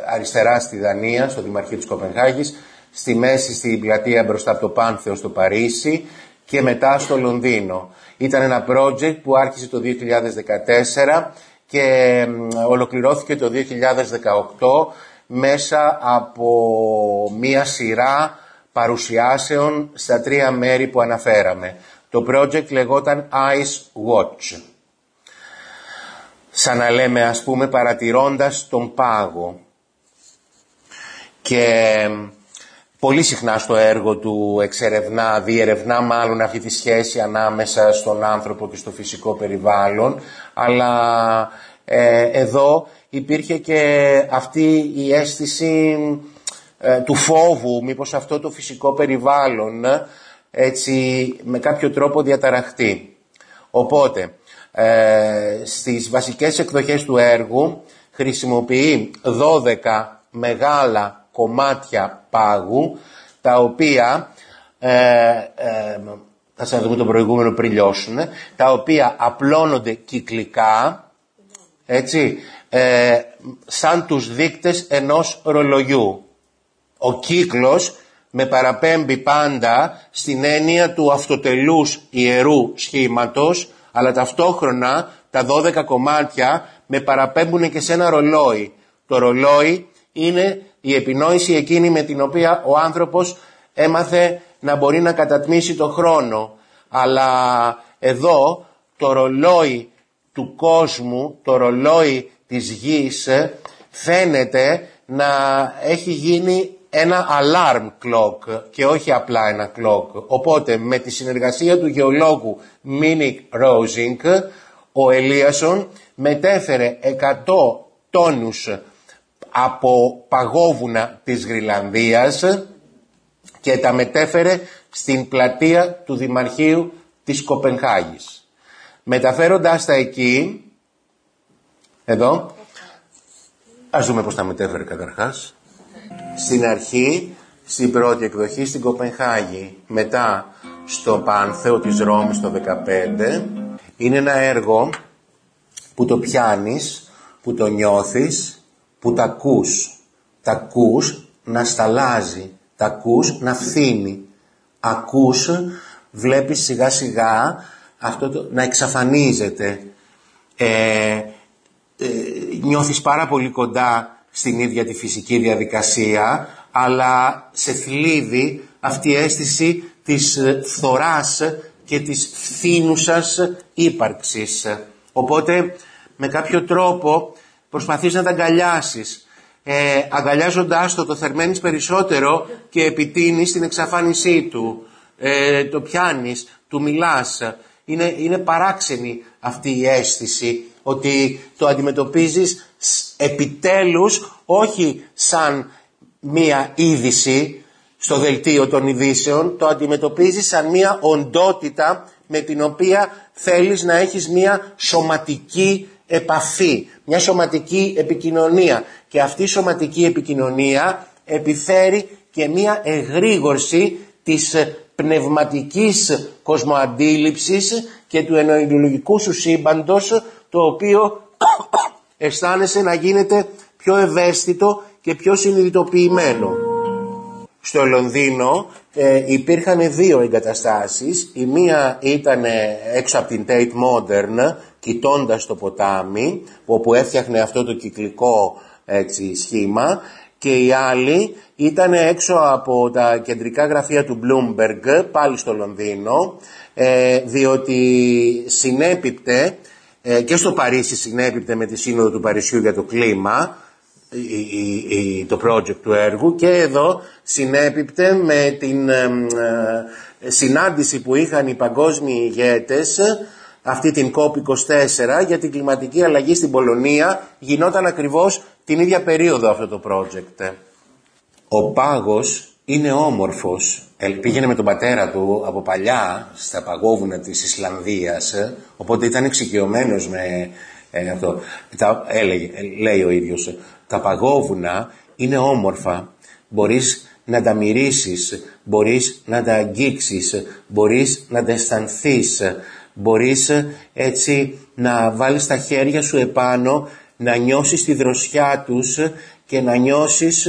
ε, αριστερά στη Δανία, στο Δημαρχείο της Κοπενχάγης, στη μέση στην πλατεία μπροστά από το Πάνθεο στο Παρίσι και μετά στο Λονδίνο. Ήταν ένα project που άρχισε το 2014 και ολοκληρώθηκε το 2018 μέσα από μία σειρά παρουσιάσεων στα τρία μέρη που αναφέραμε. Το project λεγόταν Ice Watch. Σαν να λέμε ας πούμε παρατηρώντας τον πάγο. Και πολύ συχνά στο έργο του εξερευνά, διερευνά μάλλον αυτή τη σχέση ανάμεσα στον άνθρωπο και στο φυσικό περιβάλλον, αλλά ε, εδώ υπήρχε και αυτή η αίσθηση ε, του φόβου, μήπως αυτό το φυσικό περιβάλλον έτσι με κάποιο τρόπο διαταραχτεί. Οπότε, ε, στις βασικές εκδοχές του έργου χρησιμοποιεί 12 μεγάλα κομμάτια πάγου τα οποία ε, ε, θα σας δούμε το προηγούμενο πριν λιώσουν τα οποία απλώνονται κυκλικά έτσι ε, σαν τους δείκτες ενός ρολογιού ο κύκλος με παραπέμπει πάντα στην έννοια του αυτοτελούς ιερού σχήματος αλλά ταυτόχρονα τα 12 κομμάτια με παραπέμπουν και σε ένα ρολόι. Το ρολόι είναι η επινόηση εκείνη με την οποία ο άνθρωπος έμαθε να μπορεί να κατατμήσει το χρόνο. Αλλά εδώ το ρολόι του κόσμου, το ρολόι της γης φαίνεται να έχει γίνει ένα alarm clock και όχι απλά ένα clock. Οπότε με τη συνεργασία του γεωλόγου Μίνικ Ρόζινγκ ο Ελίασον μετέφερε 100 τόνους από παγόβουνα της Γρυλανδίας και τα μετέφερε στην πλατεία του Δημαρχείου της Κοπενχάγης. Μεταφέροντάς τα εκεί, εδώ, ας δούμε πώς τα μετέφερε καταρχάς, στην αρχή, στην πρώτη εκδοχή στην Κοπενχάγη, μετά στο Πάνθεο της Ρώμης το 15, είναι ένα έργο που το πιάνεις, που το νιώθεις που τα ακούς. Τα ακούς να σταλάζει, τα ακούς να φθήνει. Ακούς, βλέπεις σιγά σιγά αυτό το, να εξαφανίζεται. Ε, ε, νιώθεις πάρα πολύ κοντά στην ίδια τη φυσική διαδικασία, αλλά σε θλίβει αυτή η αίσθηση της φθοράς και της φθήνουσας ύπαρξης. Οπότε με κάποιο τρόπο προσπαθείς να τα αγκαλιάσεις. Ε, αγκαλιάζοντάς το το θερμαίνεις περισσότερο και επιτείνεις την εξαφάνισή του. Ε, το πιάνεις, του μιλάς. Είναι, είναι παράξενη αυτή η αίσθηση ότι το αντιμετωπίζεις επιτέλους όχι σαν μία είδηση στο δελτίο των ειδήσεων, το αντιμετωπίζεις σαν μία οντότητα με την οποία θέλεις να έχεις μία σωματική επαφή, μια σωματική επικοινωνία. Και αυτή η σωματική επικοινωνία επιφέρει και μία εγρήγορση της πνευματικής κοσμοαντίληψης και του εννοητολογικού σου σύμπαντος το οποίο αισθάνεσαι να γίνεται πιο ευαίσθητο και πιο συνειδητοποιημένο. Στο Λονδίνο ε, υπήρχαν δύο εγκαταστάσεις. Η μία ήταν έξω από την Tate Modern, κοιτώντας το ποτάμι, όπου έφτιαχνε αυτό το κυκλικό έτσι, σχήμα και η άλλη ήταν έξω από τα κεντρικά γραφεία του Bloomberg, πάλι στο Λονδίνο, ε, διότι συνέπιπτε ε, και στο Παρίσι συνέπιπτε με τη Σύνοδο του Παρισιού για το κλίμα, το project του έργου και εδώ συνέπιπτε με την ε, συνάντηση που είχαν οι παγκόσμιοι ηγέτες αυτή την COP24 για την κλιματική αλλαγή στην Πολωνία γινόταν ακριβώς την ίδια περίοδο αυτό το project. Ο πάγος είναι όμορφος. Πήγαινε με τον πατέρα του από παλιά στα παγόβουνα της Ισλανδίας, οπότε ήταν εξοικειωμένος με ε, αυτό. Τα, έλεγε, λέει ο ίδιος, τα παγόβουνα είναι όμορφα. Μπορείς να τα μυρίσεις, μπορείς να τα αγγίξεις, μπορείς να τα αισθανθείς, μπορείς έτσι να βάλεις τα χέρια σου επάνω, να νιώσεις τη δροσιά τους και να νιώσεις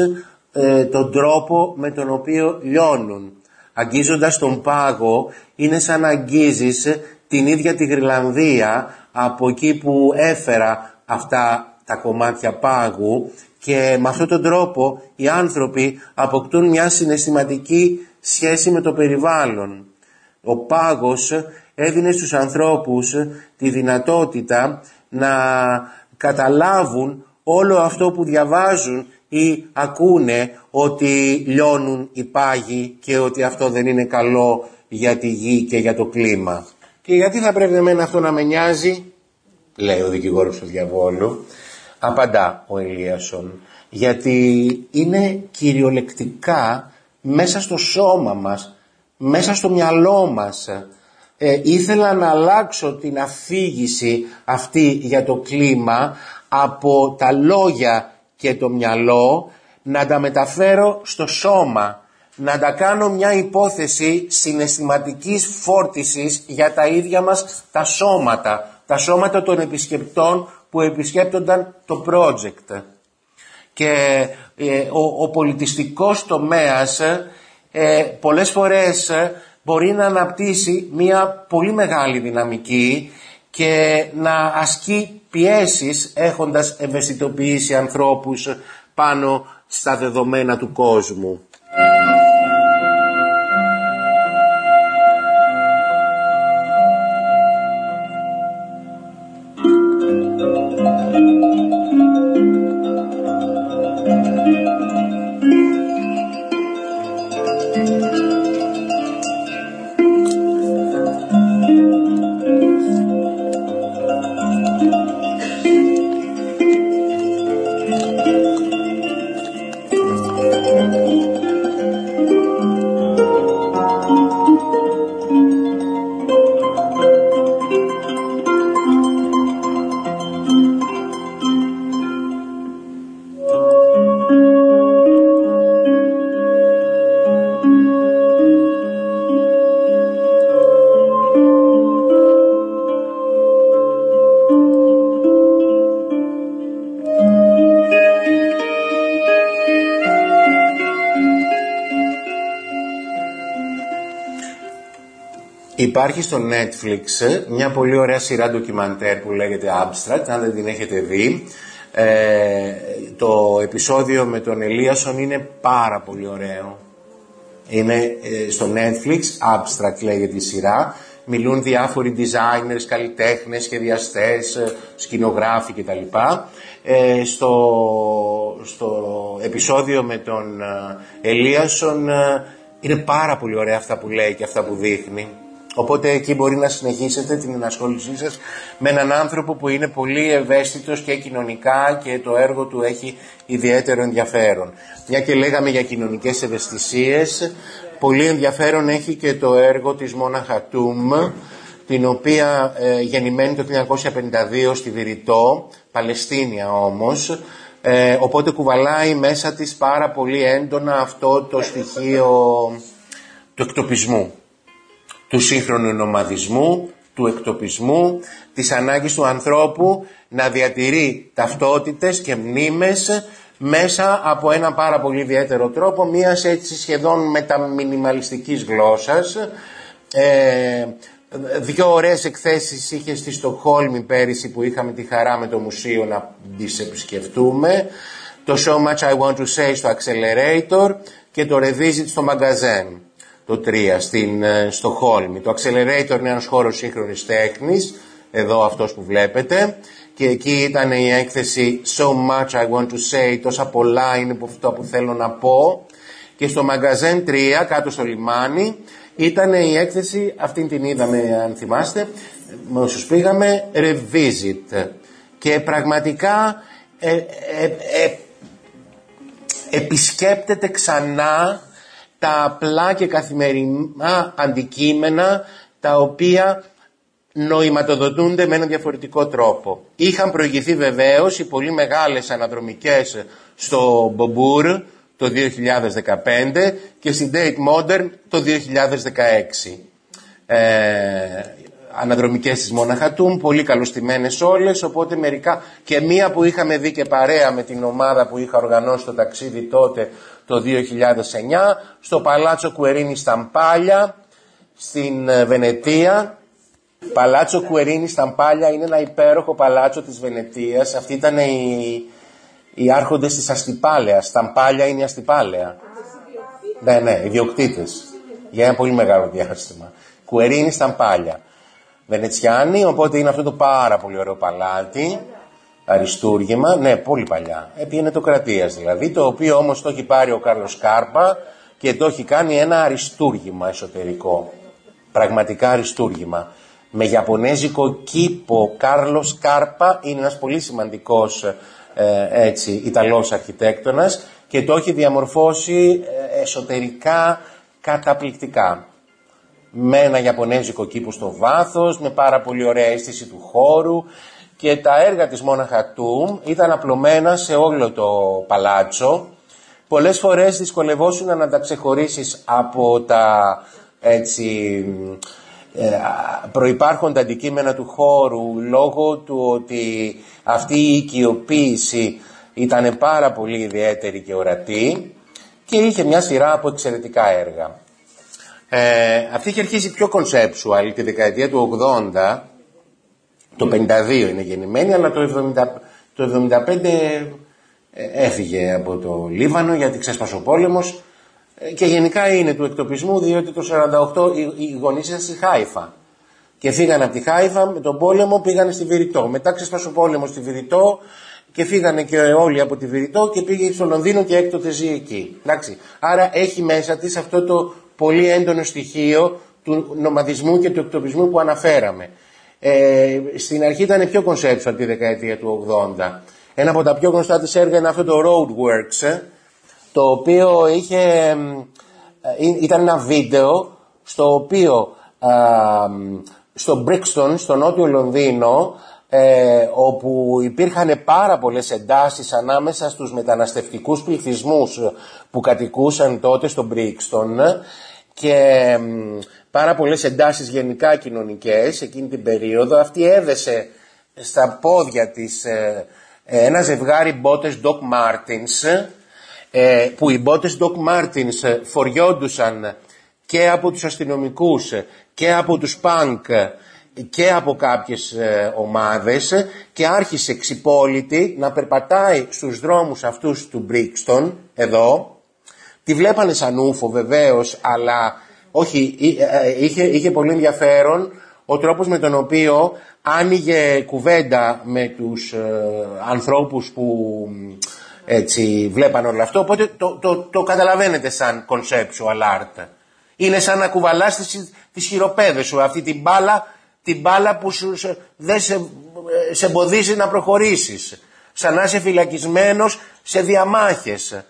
ε, τον τρόπο με τον οποίο λιώνουν. Αγγίζοντας τον πάγο είναι σαν να αγγίζεις την ίδια τη Γρυλανδία από εκεί που έφερα αυτά τα κομμάτια πάγου και με αυτόν τον τρόπο οι άνθρωποι αποκτούν μια συναισθηματική σχέση με το περιβάλλον. Ο πάγος έδινε στους ανθρώπους τη δυνατότητα να καταλάβουν όλο αυτό που διαβάζουν ή ακούνε ότι λιώνουν οι πάγοι και ότι αυτό δεν είναι καλό για τη γη και για το κλίμα. Και γιατί θα πρέπει εμένα αυτό να με νοιάζει, λέει ο δικηγόρος του διαβόλου, απαντά ο Ελίασον, γιατί είναι κυριολεκτικά μέσα στο σώμα μας, μέσα στο μυαλό μας. Ε, ήθελα να αλλάξω την αφήγηση αυτή για το κλίμα από τα λόγια και το μυαλό να τα μεταφέρω στο σώμα, να τα κάνω μια υπόθεση συναισθηματικής φόρτισης για τα ίδια μας τα σώματα, τα σώματα των επισκεπτών που επισκέπτονταν το project. Και ε, ο, ο πολιτιστικός τομέας ε, πολλές φορές ε, μπορεί να αναπτύσσει μια πολύ μεγάλη δυναμική και να ασκεί πιέσεις έχοντας ευαισθητοποιήσει ανθρώπους πάνω στα δεδομένα του κόσμου. Υπάρχει στο Netflix μια πολύ ωραία σειρά ντοκιμαντέρ που λέγεται Abstract, αν δεν την έχετε δει. Ε, το επεισόδιο με τον Ελίασον είναι πάρα πολύ ωραίο. Είναι ε, στο Netflix, Abstract λέγεται η σειρά μιλούν διάφοροι designers, καλλιτέχνες, σχεδιαστές, σκηνογράφοι κτλ. Ε, στο, στο επεισόδιο με τον Ελίασον είναι πάρα πολύ ωραία αυτά που λέει και αυτά που δείχνει. Οπότε εκεί μπορεί να συνεχίσετε την ενασχόλησή σας με έναν άνθρωπο που είναι πολύ ευαίσθητος και κοινωνικά και το έργο του έχει ιδιαίτερο ενδιαφέρον. Μια και λέγαμε για κοινωνικές ευαισθησίες, πολύ ενδιαφέρον έχει και το έργο της Μόνα Χατούμ, την οποία ε, γεννημένη το 1952 στη Βηρητό, Παλαιστίνια όμως, ε, οπότε κουβαλάει μέσα της πάρα πολύ έντονα αυτό το στοιχείο του εκτοπισμού του σύγχρονου νομαδισμού, του εκτοπισμού, της ανάγκης του ανθρώπου να διατηρεί ταυτότητες και μνήμες μέσα από ένα πάρα πολύ ιδιαίτερο τρόπο, μίας έτσι σχεδόν μεταμινιμαλιστικής γλώσσας. Ε, δύο ωραίες εκθέσεις είχε στη Στοκχόλμη πέρυσι που είχαμε τη χαρά με το μουσείο να τις επισκεφτούμε. Το So Much I Want To Say στο Accelerator και το Revisit στο Magazine το 3 στην ε, Στοχόλμη. Το Accelerator είναι ένας χώρος σύγχρονης τέχνης, εδώ αυτός που βλέπετε, και εκεί ήταν η έκθεση So much I want to say, τόσα πολλά είναι που αυτό που θέλω να πω. Και στο Magazine 3, κάτω στο λιμάνι, ήταν η έκθεση, αυτήν την είδαμε αν θυμάστε, με όσους πήγαμε, Revisit. Και πραγματικά ε, ε, ε επισκέπτεται ξανά τα απλά και καθημερινά αντικείμενα τα οποία νοηματοδοτούνται με έναν διαφορετικό τρόπο. Είχαν προηγηθεί βεβαίως οι πολύ μεγάλες αναδρομικές στο Μπομπούρ το 2015 και στην Date Modern το 2016. Ε, αναδρομικές της Μοναχατούμ, πολύ καλοστημένες όλες, οπότε μερικά και μία που είχαμε δει και παρέα με την ομάδα που είχα οργανώσει το ταξίδι τότε το 2009 στο Παλάτσο Κουερίνη Σταμπάλια στην ε, Βενετία. Παλάτσο Κουερίνη Σταμπάλια είναι ένα υπέροχο παλάτσο της Βενετίας. Αυτοί ήταν οι, οι άρχοντες της Αστυπάλαιας. Σταμπάλια είναι η Αστυπάλαια. Ναι, ναι, ιδιοκτήτες. Για ένα πολύ μεγάλο διάστημα. Κουερίνη Σταμπάλια. Βενετσιάνοι, οπότε είναι αυτό το πάρα πολύ ωραίο παλάτι αριστούργημα, ναι, πολύ παλιά, επί ενετοκρατίας δηλαδή, το οποίο όμως το έχει πάρει ο Κάρλος Κάρπα και το έχει κάνει ένα αριστούργημα εσωτερικό, πραγματικά αριστούργημα. Με Ιαπωνέζικο κήπο, Κάρλος Κάρπα είναι ένας πολύ σημαντικός ε, έτσι, Ιταλός αρχιτέκτονας και το έχει διαμορφώσει ε, εσωτερικά καταπληκτικά. Με ένα Ιαπωνέζικο κήπο στο βάθος, με πάρα πολύ ωραία αίσθηση του χώρου, και τα έργα της Μόναχα Τούμ ήταν απλωμένα σε όλο το παλάτσο. Πολλές φορές δυσκολευόσουν να τα ξεχωρίσεις από τα έτσι, ε, προϋπάρχοντα αντικείμενα του χώρου λόγω του ότι αυτή η οικειοποίηση ήταν πάρα πολύ ιδιαίτερη και ορατή και είχε μια σειρά από εξαιρετικά έργα. Ε, αυτή είχε αρχίσει πιο conceptual τη δεκαετία του 80 το 52 είναι γεννημένη, αλλά το 70, το 75 ε, έφυγε από το Λίβανο γιατί ξέσπασε ο πόλεμος ε, και γενικά είναι του εκτοπισμού διότι το 48 οι γονείς ήταν στη Χάιφα και φύγανε από τη Χάιφα με τον πόλεμο πήγανε στη Βηρητό. Μετά ξέσπασε ο πόλεμος στη Βηρητό και φύγανε και όλοι από τη Βηρητό και πήγε στο Λονδίνο και έκτοτε ζει εκεί. Εντάξει. Άρα έχει μέσα της αυτό το πολύ έντονο στοιχείο του νομαδισμού και του εκτοπισμού που αναφέραμε. Ε, στην αρχή ήταν πιο conceptual τη δεκαετία του 80. Ένα από τα πιο γνωστά της έργα είναι αυτό το Roadworks, ε, το οποίο είχε, ε, ήταν ένα βίντεο στο οποίο στο Brixton, στο νότιο Λονδίνο, ε, όπου υπήρχαν πάρα πολλές εντάσεις ανάμεσα στους μεταναστευτικούς πληθυσμούς που κατοικούσαν τότε στο Brixton και πάρα πολλές εντάσεις γενικά κοινωνικές εκείνη την περίοδο. Αυτή έδεσε στα πόδια της ε, ε, ένα ζευγάρι μπότες Doc Martens ε, που οι μπότες Doc Martens φοριόντουσαν και από τους αστυνομικούς και από τους πανκ και από κάποιες ομάδες και άρχισε ξυπόλυτη να περπατάει στους δρόμους αυτούς του Brixton εδώ τη βλέπανε σαν ούφο βεβαίως αλλά όχι, είχε, είχε πολύ ενδιαφέρον ο τρόπος με τον οποίο άνοιγε κουβέντα με τους ε, ανθρώπους που έτσι βλέπαν όλο αυτό, οπότε το, το, το καταλαβαίνετε σαν conceptual art. Είναι σαν να κουβαλάς τις, τις χειροπέδες σου, αυτή την μπάλα, την μπάλα που σου, δεν σε, σε εμποδίζει να προχωρήσεις. Σαν να είσαι φυλακισμένος σε διαμάχες.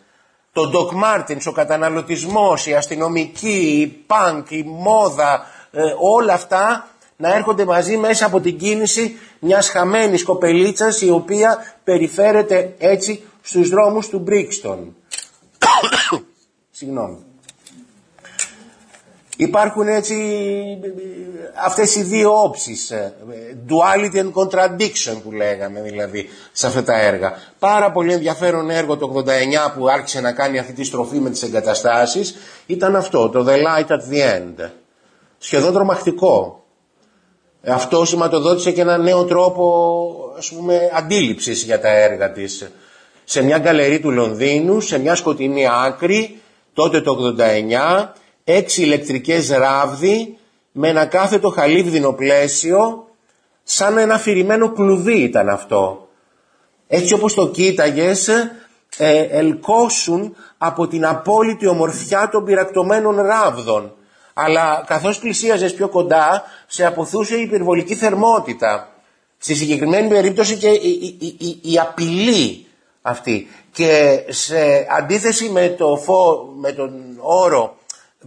Το Doc Martens, ο καταναλωτισμός, η αστυνομική, η πανκ, η μόδα, ε, όλα αυτά να έρχονται μαζί μέσα από την κίνηση μιας χαμένης κοπελίτσας η οποία περιφέρεται έτσι στους δρόμους του Μπρίξτον. Συγγνώμη. Υπάρχουν έτσι αυτές οι δύο όψεις, ε, duality and contradiction που λέγαμε δηλαδή σε αυτά τα έργα. Πάρα πολύ ενδιαφέρον έργο το 89 που άρχισε να κάνει αυτή τη στροφή με τις εγκαταστάσεις ήταν αυτό, το The Light at the End. Σχεδόν τρομακτικό. Αυτό σηματοδότησε και ένα νέο τρόπο ας πούμε, αντίληψης για τα έργα της. Σε μια γκαλερί του Λονδίνου, σε μια σκοτεινή άκρη, τότε το 89, έξι ηλεκτρικές ράβδι με ένα κάθετο χαλίβδινο πλαίσιο, σαν ένα αφηρημένο κλουβί ήταν αυτό. Έτσι όπως το κοίταγες, ε, ελκώσουν από την απόλυτη ομορφιά των πυρακτωμένων ράβδων αλλά καθώς πλησίαζες πιο κοντά σε αποθούσε η υπερβολική θερμότητα. Στη συγκεκριμένη περίπτωση και η, η, η, απειλή αυτή. Και σε αντίθεση με, το φω, με τον όρο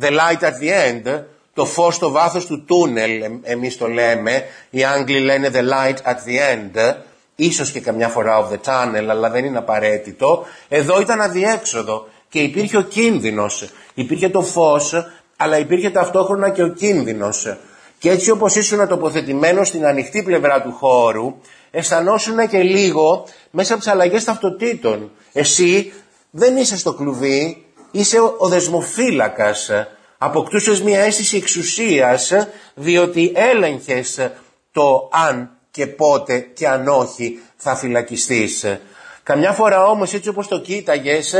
the light at the end, το φως στο βάθος του τούνελ εμείς το λέμε, οι Άγγλοι λένε the light at the end, ίσως και καμιά φορά of the tunnel, αλλά δεν είναι απαραίτητο, εδώ ήταν αδιέξοδο και υπήρχε ο κίνδυνος, υπήρχε το φως αλλά υπήρχε ταυτόχρονα και ο κίνδυνος. Και έτσι όπως ήσουν τοποθετημένος στην ανοιχτή πλευρά του χώρου, αισθανόσουν και λίγο μέσα από τις αλλαγές ταυτοτήτων. Εσύ δεν είσαι στο κλουβί, είσαι ο δεσμοφύλακας. Αποκτούσες μια αίσθηση εξουσίας, διότι έλεγχες το αν και πότε και αν όχι θα φυλακιστείς. Καμιά φορά όμως έτσι όπως το κοίταγες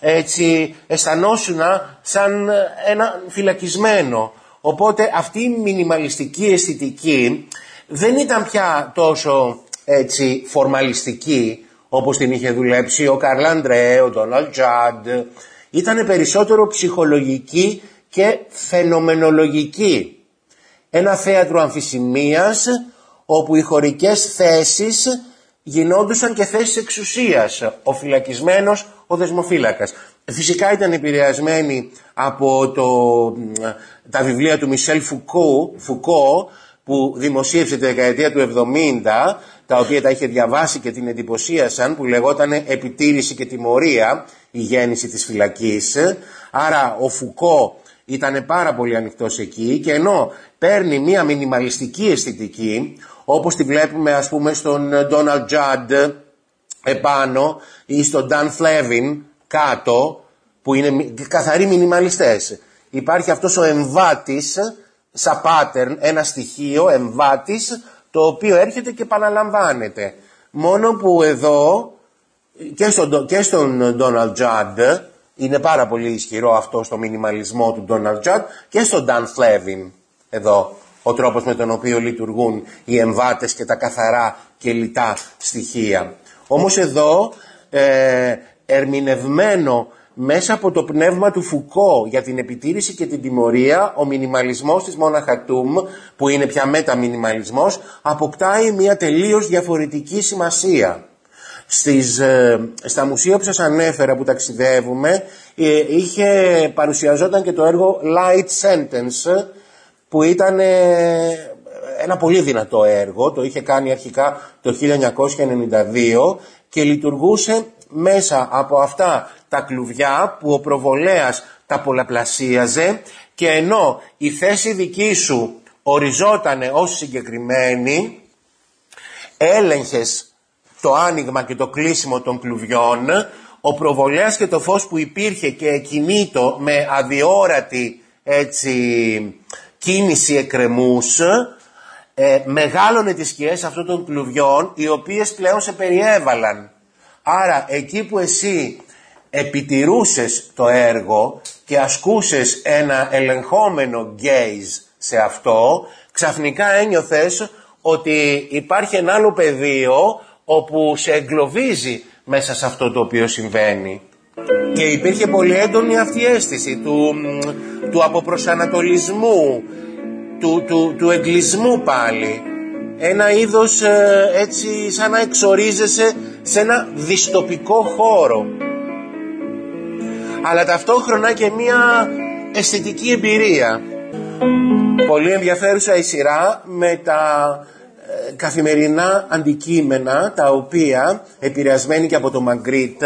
έτσι αισθανόσουν σαν ένα φυλακισμένο. Οπότε αυτή η μινιμαλιστική αισθητική δεν ήταν πια τόσο έτσι φορμαλιστική όπως την είχε δουλέψει ο Καρλ Αντρέ, ο Ντόναλτ Τζάντ. Ήταν περισσότερο ψυχολογική και φαινομενολογική. Ένα θέατρο αμφισημίας όπου οι χωρικές θέσεις γινόντουσαν και θέσεις εξουσίας. Ο φυλακισμένος, ο δεσμοφύλακας. Φυσικά ήταν επηρεασμένοι από το, τα βιβλία του Μισελ Φουκό, Φουκό που δημοσίευσε τη δεκαετία του 70 τα οποία τα είχε διαβάσει και την εντυπωσίασαν που λεγόταν «Επιτήρηση και τιμωρία» η γέννηση της φυλακής. Άρα ο Φουκό ήταν πάρα πολύ ανοιχτός εκεί και ενώ παίρνει μια μινιμαλιστική αισθητική όπως τη βλέπουμε ας πούμε στον Donald Judd επάνω ή στον Dan Flavin κάτω που είναι καθαροί μινιμαλιστές. Υπάρχει αυτός ο εμβάτης σαν pattern, ένα στοιχείο εμβάτης το οποίο έρχεται και επαναλαμβάνεται. Μόνο που εδώ και στον, και στον Donald Judd είναι πάρα πολύ ισχυρό αυτό στο μινιμαλισμό του Donald Judd και στον Dan Flavin εδώ ο τρόπος με τον οποίο λειτουργούν οι εμβάτες και τα καθαρά και λιτά στοιχεία. Όμως εδώ ε, ερμηνευμένο μέσα από το πνεύμα του Φουκώ για την επιτήρηση και την τιμωρία, ο μινιμαλισμός της Μοναχατούμ, που είναι πια μεταμινιμαλισμός, αποκτάει μια τελείως διαφορετική σημασία. Στις, ε, στα μουσεία που σας ανέφερα που ταξιδεύουμε, ε, είχε, παρουσιαζόταν και το έργο Light Sentence, που ήταν ε, ένα πολύ δυνατό έργο, το είχε κάνει αρχικά το 1992 και λειτουργούσε μέσα από αυτά τα κλουβιά που ο προβολέας τα πολλαπλασίαζε και ενώ η θέση δική σου οριζότανε ως συγκεκριμένη, έλεγχες το άνοιγμα και το κλείσιμο των κλουβιών, ο προβολέας και το φως που υπήρχε και εκινήτο με αδιόρατη έτσι κίνηση εκκρεμούς ε, μεγάλωνε τις σκιές αυτών των κλουβιών οι οποίες πλέον σε περιέβαλαν. Άρα εκεί που εσύ επιτηρούσες το έργο και ασκούσες ένα ελεγχόμενο gaze σε αυτό, ξαφνικά ένιωθες ότι υπάρχει ένα άλλο πεδίο όπου σε εγκλωβίζει μέσα σε αυτό το οποίο συμβαίνει. Και υπήρχε πολύ έντονη αυτή η αίσθηση του, του αποπροσανατολισμού, του, του, του εγκλισμού πάλι. Ένα είδος ε, έτσι σαν να εξορίζεσαι σε ένα διστοπικό χώρο. Αλλά ταυτόχρονα και μια αισθητική εμπειρία. Πολύ ενδιαφέρουσα η σειρά με τα ε, καθημερινά αντικείμενα τα οποία επηρεασμένοι και από το Μαγκρίτ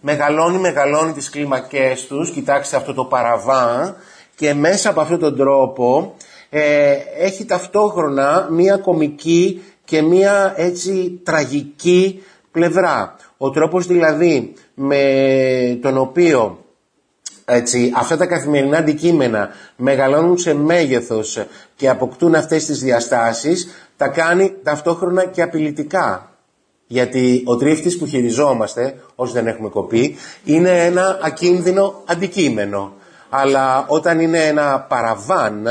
μεγαλώνει, μεγαλώνει τις κλίμακές τους, κοιτάξτε αυτό το παραβά και μέσα από αυτόν τον τρόπο ε, έχει ταυτόχρονα μία κομική και μία έτσι τραγική πλευρά. Ο τρόπος δηλαδή με τον οποίο έτσι, αυτά τα καθημερινά αντικείμενα μεγαλώνουν σε μέγεθος και αποκτούν αυτές τις διαστάσεις τα κάνει ταυτόχρονα και απειλητικά. Γιατί ο τρίφτης που χειριζόμαστε, όσοι δεν έχουμε κοπεί, είναι ένα ακίνδυνο αντικείμενο. Αλλά όταν είναι ένα παραβάν,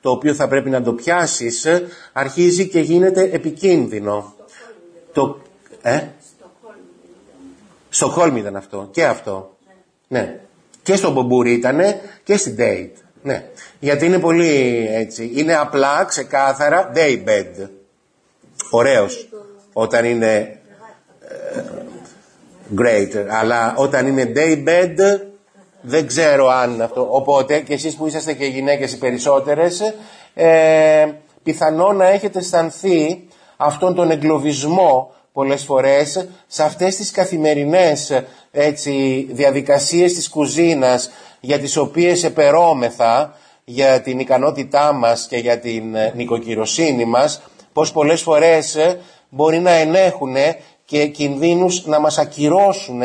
το οποίο θα πρέπει να το πιάσεις, αρχίζει και γίνεται επικίνδυνο. Το... Ε; Στοκχόλμη ήταν αυτό. Και αυτό. Ναι. Και στο Μπομπούρι ήτανε και στην Date. Ναι. Γιατί είναι πολύ έτσι. Είναι απλά, ξεκάθαρα, day bed. Ωραίος. Όταν είναι ε, great. Αλλά όταν είναι day bed δεν ξέρω αν αυτό. Οπότε και εσείς που είσαστε και γυναίκες οι περισσότερες ε, πιθανό να έχετε αισθανθεί αυτόν τον εγκλωβισμό πολλές φορές σε αυτές τις καθημερινές έτσι, διαδικασίες της κουζίνας για τις οποίες επερώμεθα για την ικανότητά μας και για την ε, νοικοκυροσύνη μας πως πολλές φορές ε, μπορεί να ενέχουν και κινδύνους να μας ακυρώσουν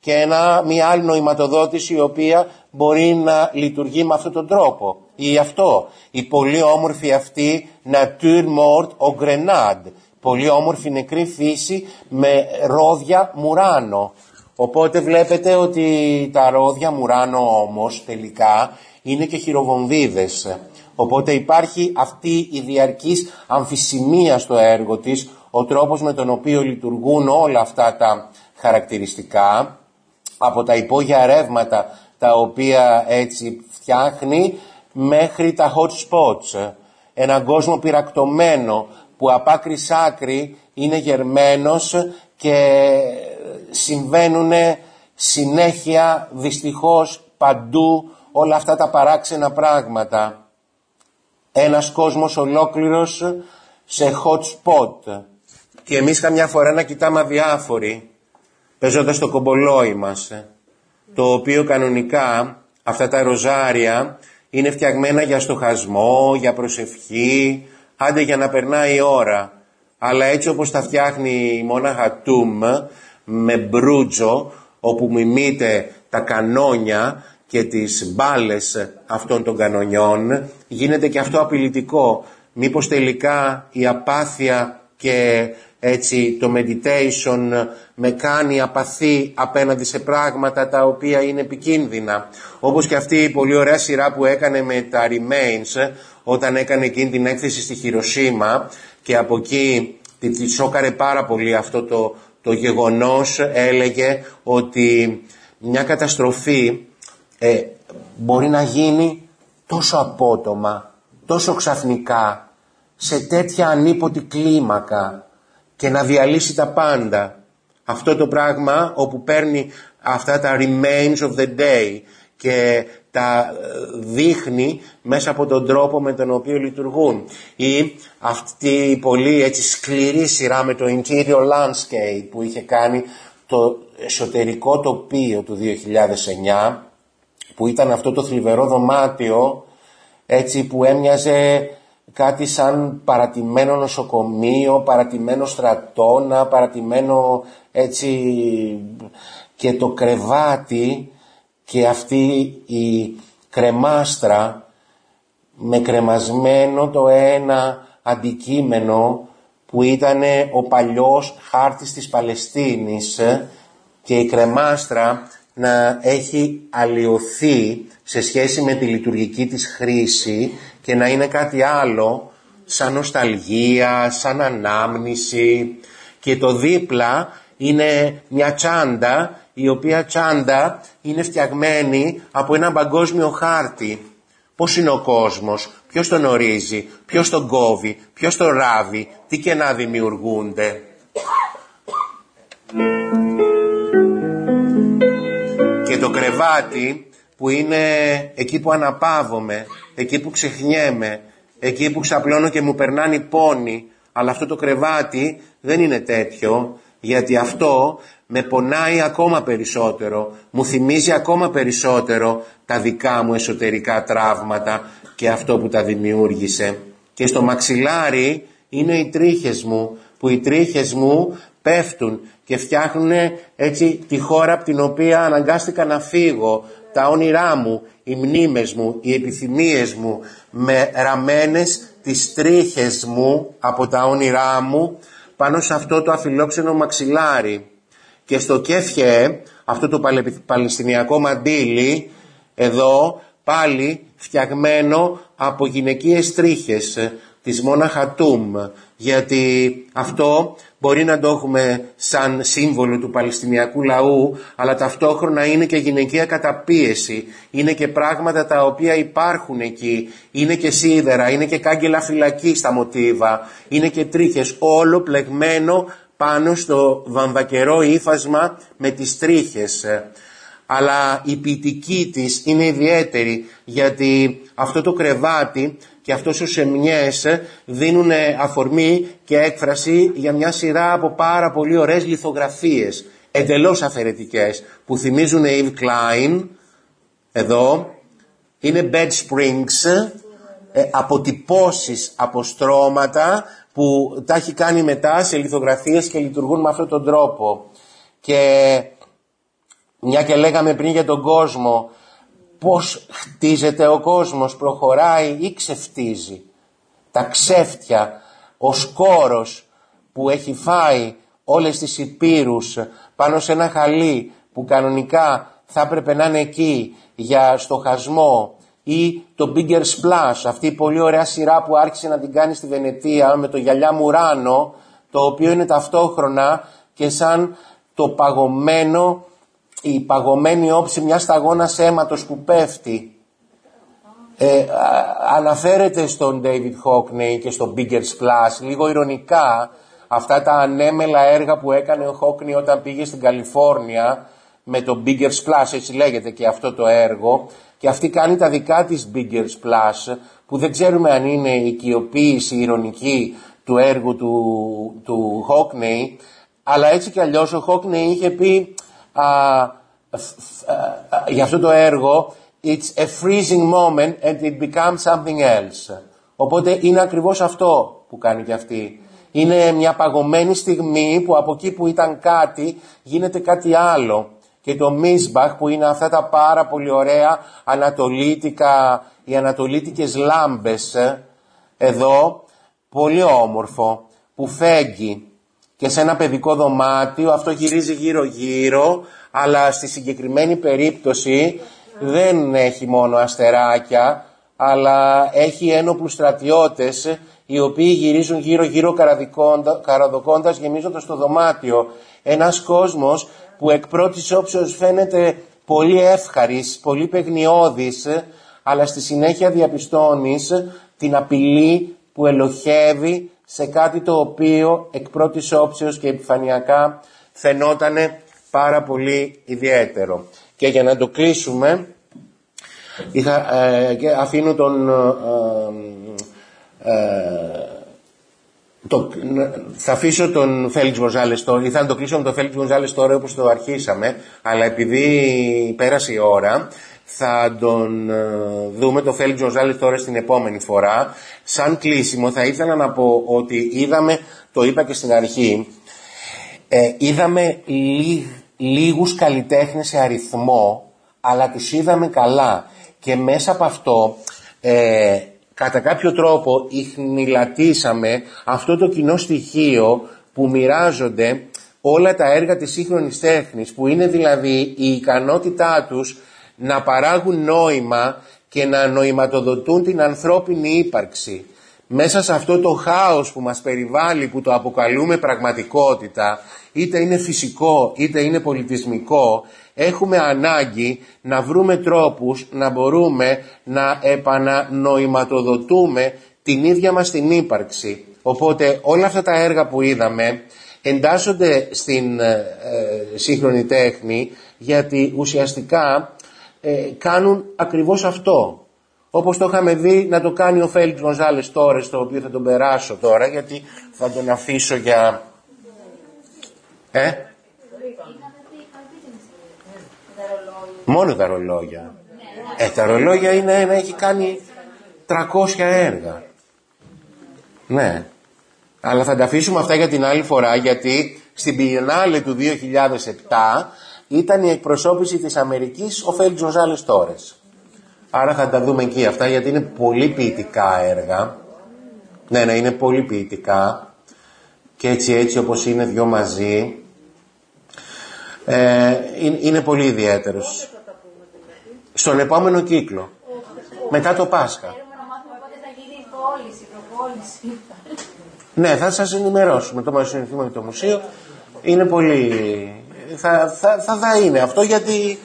και ένα, μια άλλη νοηματοδότηση η οποία μπορεί να λειτουργεί με αυτόν τον τρόπο. Ή αυτό, η πολύ όμορφη αυτή Nature Mort au Grenade, πολύ όμορφη νεκρή φύση με ρόδια μουράνο. Οπότε βλέπετε ότι τα ρόδια μουράνο όμως τελικά είναι και χειροβομβίδες. Οπότε υπάρχει αυτή η διαρκής αμφισημία στο έργο της, ο τρόπος με τον οποίο λειτουργούν όλα αυτά τα χαρακτηριστικά από τα υπόγεια ρεύματα τα οποία έτσι φτιάχνει μέχρι τα hot spots. Έναν κόσμο πυρακτωμένο που απ' άκρη σ' άκρη είναι γερμένος και συμβαίνουν συνέχεια δυστυχώς παντού όλα αυτά τα παράξενα πράγματα. Ένας κόσμος ολόκληρος σε hot spot. Και εμείς καμιά φορά να κοιτάμε αδιάφοροι παίζοντας το κομπολόι μας, ε, το οποίο κανονικά αυτά τα ροζάρια είναι φτιαγμένα για στοχασμό, για προσευχή, άντε για να περνάει η ώρα. Αλλά έτσι όπως τα φτιάχνει η μόναχα Τούμ, με μπρούτζο, όπου μιμείται τα κανόνια και τις μπάλες αυτών των κανονιών, γίνεται και αυτό απειλητικό. Μήπως τελικά η απάθεια και έτσι το meditation με κάνει απαθή απέναντι σε πράγματα τα οποία είναι επικίνδυνα. Όπως και αυτή η πολύ ωραία σειρά που έκανε με τα Remains όταν έκανε εκείνη την έκθεση στη Χειροσύμα και από εκεί τη σόκαρε πάρα πολύ αυτό το, το γεγονός έλεγε ότι μια καταστροφή ε, μπορεί να γίνει τόσο απότομα, τόσο ξαφνικά, σε τέτοια ανίποτη κλίμακα και να διαλύσει τα πάντα. Αυτό το πράγμα όπου παίρνει αυτά τα remains of the day και τα ε, δείχνει μέσα από τον τρόπο με τον οποίο λειτουργούν. Ή αυτή η πολύ έτσι σκληρή σειρά με το interior landscape που είχε κάνει το εσωτερικό τοπίο του 2009 που ήταν αυτό το θλιβερό δωμάτιο έτσι που έμοιαζε κάτι σαν παρατημένο νοσοκομείο, παρατημένο στρατόνα, παρατημένο έτσι και το κρεβάτι και αυτή η κρεμάστρα με κρεμασμένο το ένα αντικείμενο που ήταν ο παλιός χάρτης της Παλαιστίνης και η κρεμάστρα να έχει αλλοιωθεί σε σχέση με τη λειτουργική της χρήση και να είναι κάτι άλλο σαν νοσταλγία, σαν ανάμνηση. Και το δίπλα είναι μια τσάντα η οποία τσάντα είναι φτιαγμένη από ένα παγκόσμιο χάρτη. Πώς είναι ο κόσμος, ποιος τον ορίζει, ποιος τον κόβει, ποιος τον ράβει, τι και να δημιουργούνται. Και το κρεβάτι που είναι εκεί που αναπαύομαι, εκεί που ξεχνιέμαι, εκεί που ξαπλώνω και μου περνάνε οι πόνοι, αλλά αυτό το κρεβάτι δεν είναι τέτοιο, γιατί αυτό με πονάει ακόμα περισσότερο, μου θυμίζει ακόμα περισσότερο τα δικά μου εσωτερικά τραύματα και αυτό που τα δημιούργησε. Και στο μαξιλάρι είναι οι τρίχες μου, που οι τρίχες μου πέφτουν και φτιάχνουν έτσι τη χώρα από την οποία αναγκάστηκα να φύγω, τα όνειρά μου, οι μνήμες μου, οι επιθυμίες μου, με ραμμένες τις τρίχες μου από τα όνειρά μου πάνω σε αυτό το αφιλόξενο μαξιλάρι και στο κέφιε αυτό το παλαιστινιακό μαντίλι εδώ πάλι φτιαγμένο από γυναικείες τρίχες της Μόνα Χατούμ γιατί αυτό μπορεί να το έχουμε σαν σύμβολο του Παλαιστινιακού λαού αλλά ταυτόχρονα είναι και γυναικεία καταπίεση. Είναι και πράγματα τα οποία υπάρχουν εκεί. Είναι και σίδερα, είναι και κάγκελα φυλακή στα μοτίβα. Είναι και τρίχες όλο πλεγμένο πάνω στο βαμβακερό ύφασμα με τις τρίχες αλλά η ποιητική της είναι ιδιαίτερη γιατί αυτό το κρεβάτι και αυτός ο σεμιές δίνουν αφορμή και έκφραση για μια σειρά από πάρα πολύ ωραίες λιθογραφίες εντελώς αφαιρετικές που θυμίζουν Eve Klein εδώ είναι bed springs ε, αποτυπώσεις από στρώματα που τα έχει κάνει μετά σε λιθογραφίες και λειτουργούν με αυτόν τον τρόπο. Και μια και λέγαμε πριν για τον κόσμο πώς χτίζεται ο κόσμος, προχωράει ή ξεφτίζει. Τα ξέφτια, ο σκόρος που έχει φάει όλες τις υπήρους πάνω σε ένα χαλί που κανονικά θα έπρεπε να είναι εκεί για στοχασμό ή το Bigger Splash, αυτή η πολύ ωραία σειρά που άρχισε να την κάνει στη Βενετία με το γυαλιά Μουράνο, το οποίο είναι ταυτόχρονα και σαν το παγωμένο η παγωμένη όψη μιας σταγόνας αίματος που πέφτει ε, αναφέρεται στον David Hockney και στον Bigger Splash λίγο ηρωνικά αυτά τα ανέμελα έργα που έκανε ο Hockney όταν πήγε στην Καλιφόρνια με το Bigger Splash έτσι λέγεται και αυτό το έργο. Και αυτή κάνει τα δικά της Bigger Splash που δεν ξέρουμε αν είναι η οικειοποίηση ηρωνική του έργου του, του Hockney. Αλλά έτσι κι αλλιώς ο Hockney είχε πει για αυτό το έργο it's a freezing moment and it becomes something else. Οπότε είναι ακριβώς αυτό που κάνει και αυτή. Είναι μια παγωμένη στιγμή που από εκεί που ήταν κάτι γίνεται κάτι άλλο. Και το Μίσμπαχ που είναι αυτά τα πάρα πολύ ωραία ανατολίτικα, οι ανατολίτικες λάμπες ε, εδώ, πολύ όμορφο, που φέγγει και σε ένα παιδικό δωμάτιο, αυτό γυρίζει γύρω γύρω, αλλά στη συγκεκριμένη περίπτωση δεν έχει μόνο αστεράκια, αλλά έχει ένοπλους στρατιώτες οι οποίοι γυρίζουν γύρω γύρω καραδοκώντας γεμίζοντας το δωμάτιο. Ένας κόσμος που εκ πρώτης όψεως φαίνεται πολύ εύχαρης, πολύ παιγνιώδης, αλλά στη συνέχεια διαπιστώνεις την απειλή που ελοχεύει σε κάτι το οποίο εκ πρώτης όψεως και επιφανειακά φαινόταν πάρα πολύ ιδιαίτερο. Και για να το κλείσουμε, είχα, ε, και αφήνω τον... Ε, ε, το, θα αφήσω τον Φέλιξ Γκονζάλες τώρα, ή θα το κλείσω με τον Φέλιξ Γκονζάλες τώρα όπως το αρχίσαμε, αλλά επειδή πέρασε η ώρα, θα τον ε, δούμε το Φέλιξ Γκονζάλες τώρα στην επόμενη φορά. Σαν κλείσιμο θα ήθελα να πω ότι είδαμε, το είπα και στην αρχή, ε, είδαμε λίγ, λίγους καλλιτέχνες σε αριθμό, αλλά τους είδαμε καλά. Και μέσα από αυτό, ε, κατά κάποιο τρόπο, ιχνηλατήσαμε αυτό το κοινό στοιχείο που μοιράζονται όλα τα έργα της σύγχρονης τέχνης που είναι δηλαδή η ικανότητά τους να παράγουν νόημα και να νοηματοδοτούν την ανθρώπινη ύπαρξη. Μέσα σε αυτό το χάος που μας περιβάλλει, που το αποκαλούμε πραγματικότητα, είτε είναι φυσικό είτε είναι πολιτισμικό, έχουμε ανάγκη να βρούμε τρόπους να μπορούμε να επανανοηματοδοτούμε την ίδια μας την ύπαρξη. Οπότε όλα αυτά τα έργα που είδαμε εντάσσονται στην ε, ε, σύγχρονη τέχνη γιατί ουσιαστικά ε, κάνουν ακριβώς αυτό. Όπως το είχαμε δει να το κάνει ο Φέλιξ Γκονζάλες τώρα, το οποίο θα τον περάσω τώρα γιατί θα τον αφήσω για... Ε; Μόνο τα ρολόγια. Ε, τα ρολόγια είναι ένα, έχει κάνει 300 έργα. Ναι. Αλλά θα τα αφήσουμε αυτά για την άλλη φορά γιατί στην Biennale του 2007 ήταν η εκπροσώπηση της Αμερικής ο Φέλιξ Γκονζάλες Τόρες. Άρα θα τα δούμε εκεί αυτά γιατί είναι πολύ ποιητικά έργα. Ναι, ναι, είναι πολύ ποιητικά. Και έτσι έτσι όπως είναι δυο μαζί. Ε, είναι, πολύ ιδιαίτερος. Στον επόμενο κύκλο. Μετά το Πάσχα. Ναι, θα σας ενημερώσουμε. Το με το μουσείο είναι πολύ... Θα, θα, θα, θα είναι αυτό γιατί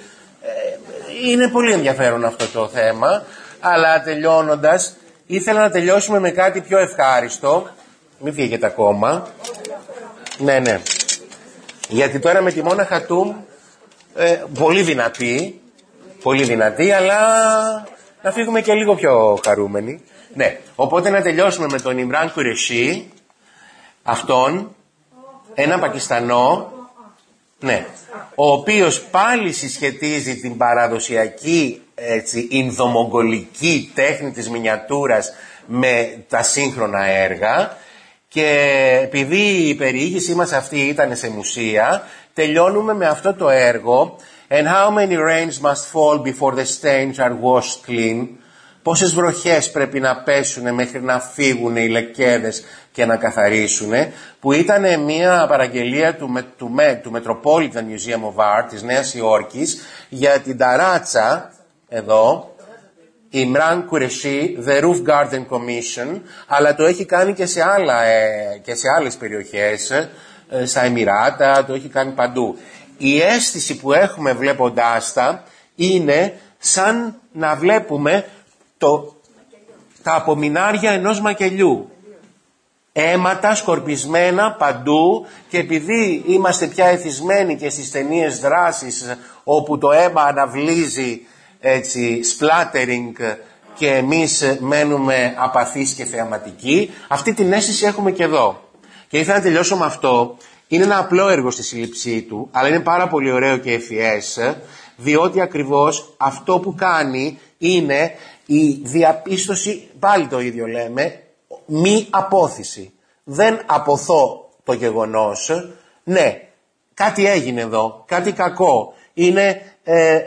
είναι πολύ ενδιαφέρον αυτό το θέμα, αλλά τελειώνοντας, ήθελα να τελειώσουμε με κάτι πιο ευχάριστο. Μην φύγετε ακόμα. Ναι, ναι. Γιατί τώρα με τη Μόνα Χατούμ, ε, πολύ δυνατή, πολύ δυνατή, αλλά να φύγουμε και λίγο πιο χαρούμενοι. Ναι, οπότε να τελειώσουμε με τον Ιμράν Κουρεσί, αυτόν, ένα Πακιστανό, ναι, ο οποίος πάλι συσχετίζει την παραδοσιακή έτσι, Ινδομογγολική τέχνη της μινιατούρας με τα σύγχρονα έργα. Και επειδή η περιήγησή μας αυτή ήταν σε μουσεία τελειώνουμε με αυτό το έργο. And how many rains must fall before the stains are washed clean; Πόσες βροχές πρέπει να πέσουν μέχρι να φύγουν οι λεκέδες και να καθαρίσουν, που ήταν μια παραγγελία του, του, του Metropolitan Museum of Art της Νέας Υόρκης για την ταράτσα, εδώ, Imran Qureshi, The Roof Garden Commission, αλλά το έχει κάνει και σε, άλλα, ε, και σε άλλες περιοχές, ε, στα Εμμυράτα, το έχει κάνει παντού. Η αίσθηση που έχουμε βλέποντάς τα είναι σαν να βλέπουμε το, τα απομεινάρια ενός μακελιού. Αίματα σκορπισμένα παντού και επειδή είμαστε πια εθισμένοι και στις ταινίες δράσης όπου το αίμα αναβλύζει έτσι splattering και εμείς μένουμε απαθείς και θεαματικοί, αυτή την αίσθηση έχουμε και εδώ. Και ήθελα να τελειώσω με αυτό. Είναι ένα απλό έργο στη σύλληψή του, αλλά είναι πάρα πολύ ωραίο και ευφυές, διότι ακριβώς αυτό που κάνει είναι η διαπίστωση, πάλι το ίδιο λέμε, μη απόθυση. Δεν αποθώ το γεγονός, ναι, κάτι έγινε εδώ, κάτι κακό. Είναι ε,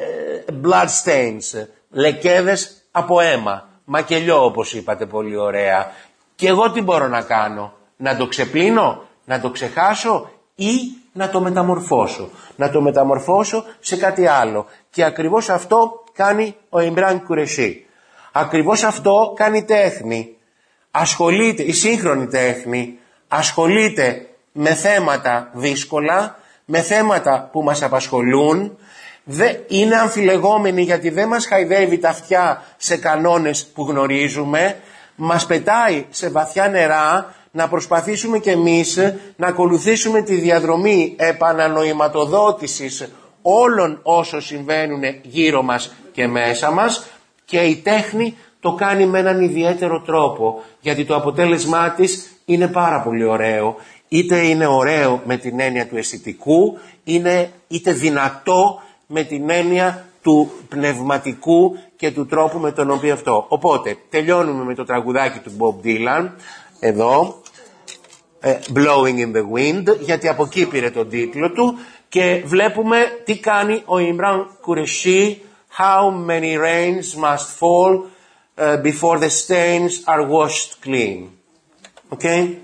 blood stains, λεκέδες από αίμα, μακελιό όπως είπατε πολύ ωραία. Και εγώ τι μπορώ να κάνω, να το ξεπλύνω, να το ξεχάσω ή να το μεταμορφώσω. Να το μεταμορφώσω σε κάτι άλλο. Και ακριβώς αυτό κάνει ο Ιμπράν Κουρεσί. Ακριβώς αυτό κάνει τέχνη. Ασχολείται, η σύγχρονη τέχνη ασχολείται με θέματα δύσκολα, με θέματα που μας απασχολούν, είναι αμφιλεγόμενη γιατί δεν μας χαϊδεύει τα αυτιά σε κανόνες που γνωρίζουμε, μας πετάει σε βαθιά νερά να προσπαθήσουμε κι εμείς να ακολουθήσουμε τη διαδρομή επανανοηματοδότησης όλων όσων συμβαίνουν γύρω μας και μέσα μας και η τέχνη το κάνει με έναν ιδιαίτερο τρόπο γιατί το αποτέλεσμά της είναι πάρα πολύ ωραίο είτε είναι ωραίο με την έννοια του αισθητικού είναι είτε δυνατό με την έννοια του πνευματικού και του τρόπου με τον οποίο αυτό. Οπότε τελειώνουμε με το τραγουδάκι του Bob Dylan εδώ ε, Blowing in the Wind γιατί από εκεί πήρε τον τίτλο του και βλέπουμε τι κάνει ο Ιμραν Κουρεσί how many rains must fall uh, before the stains are washed clean. Okay?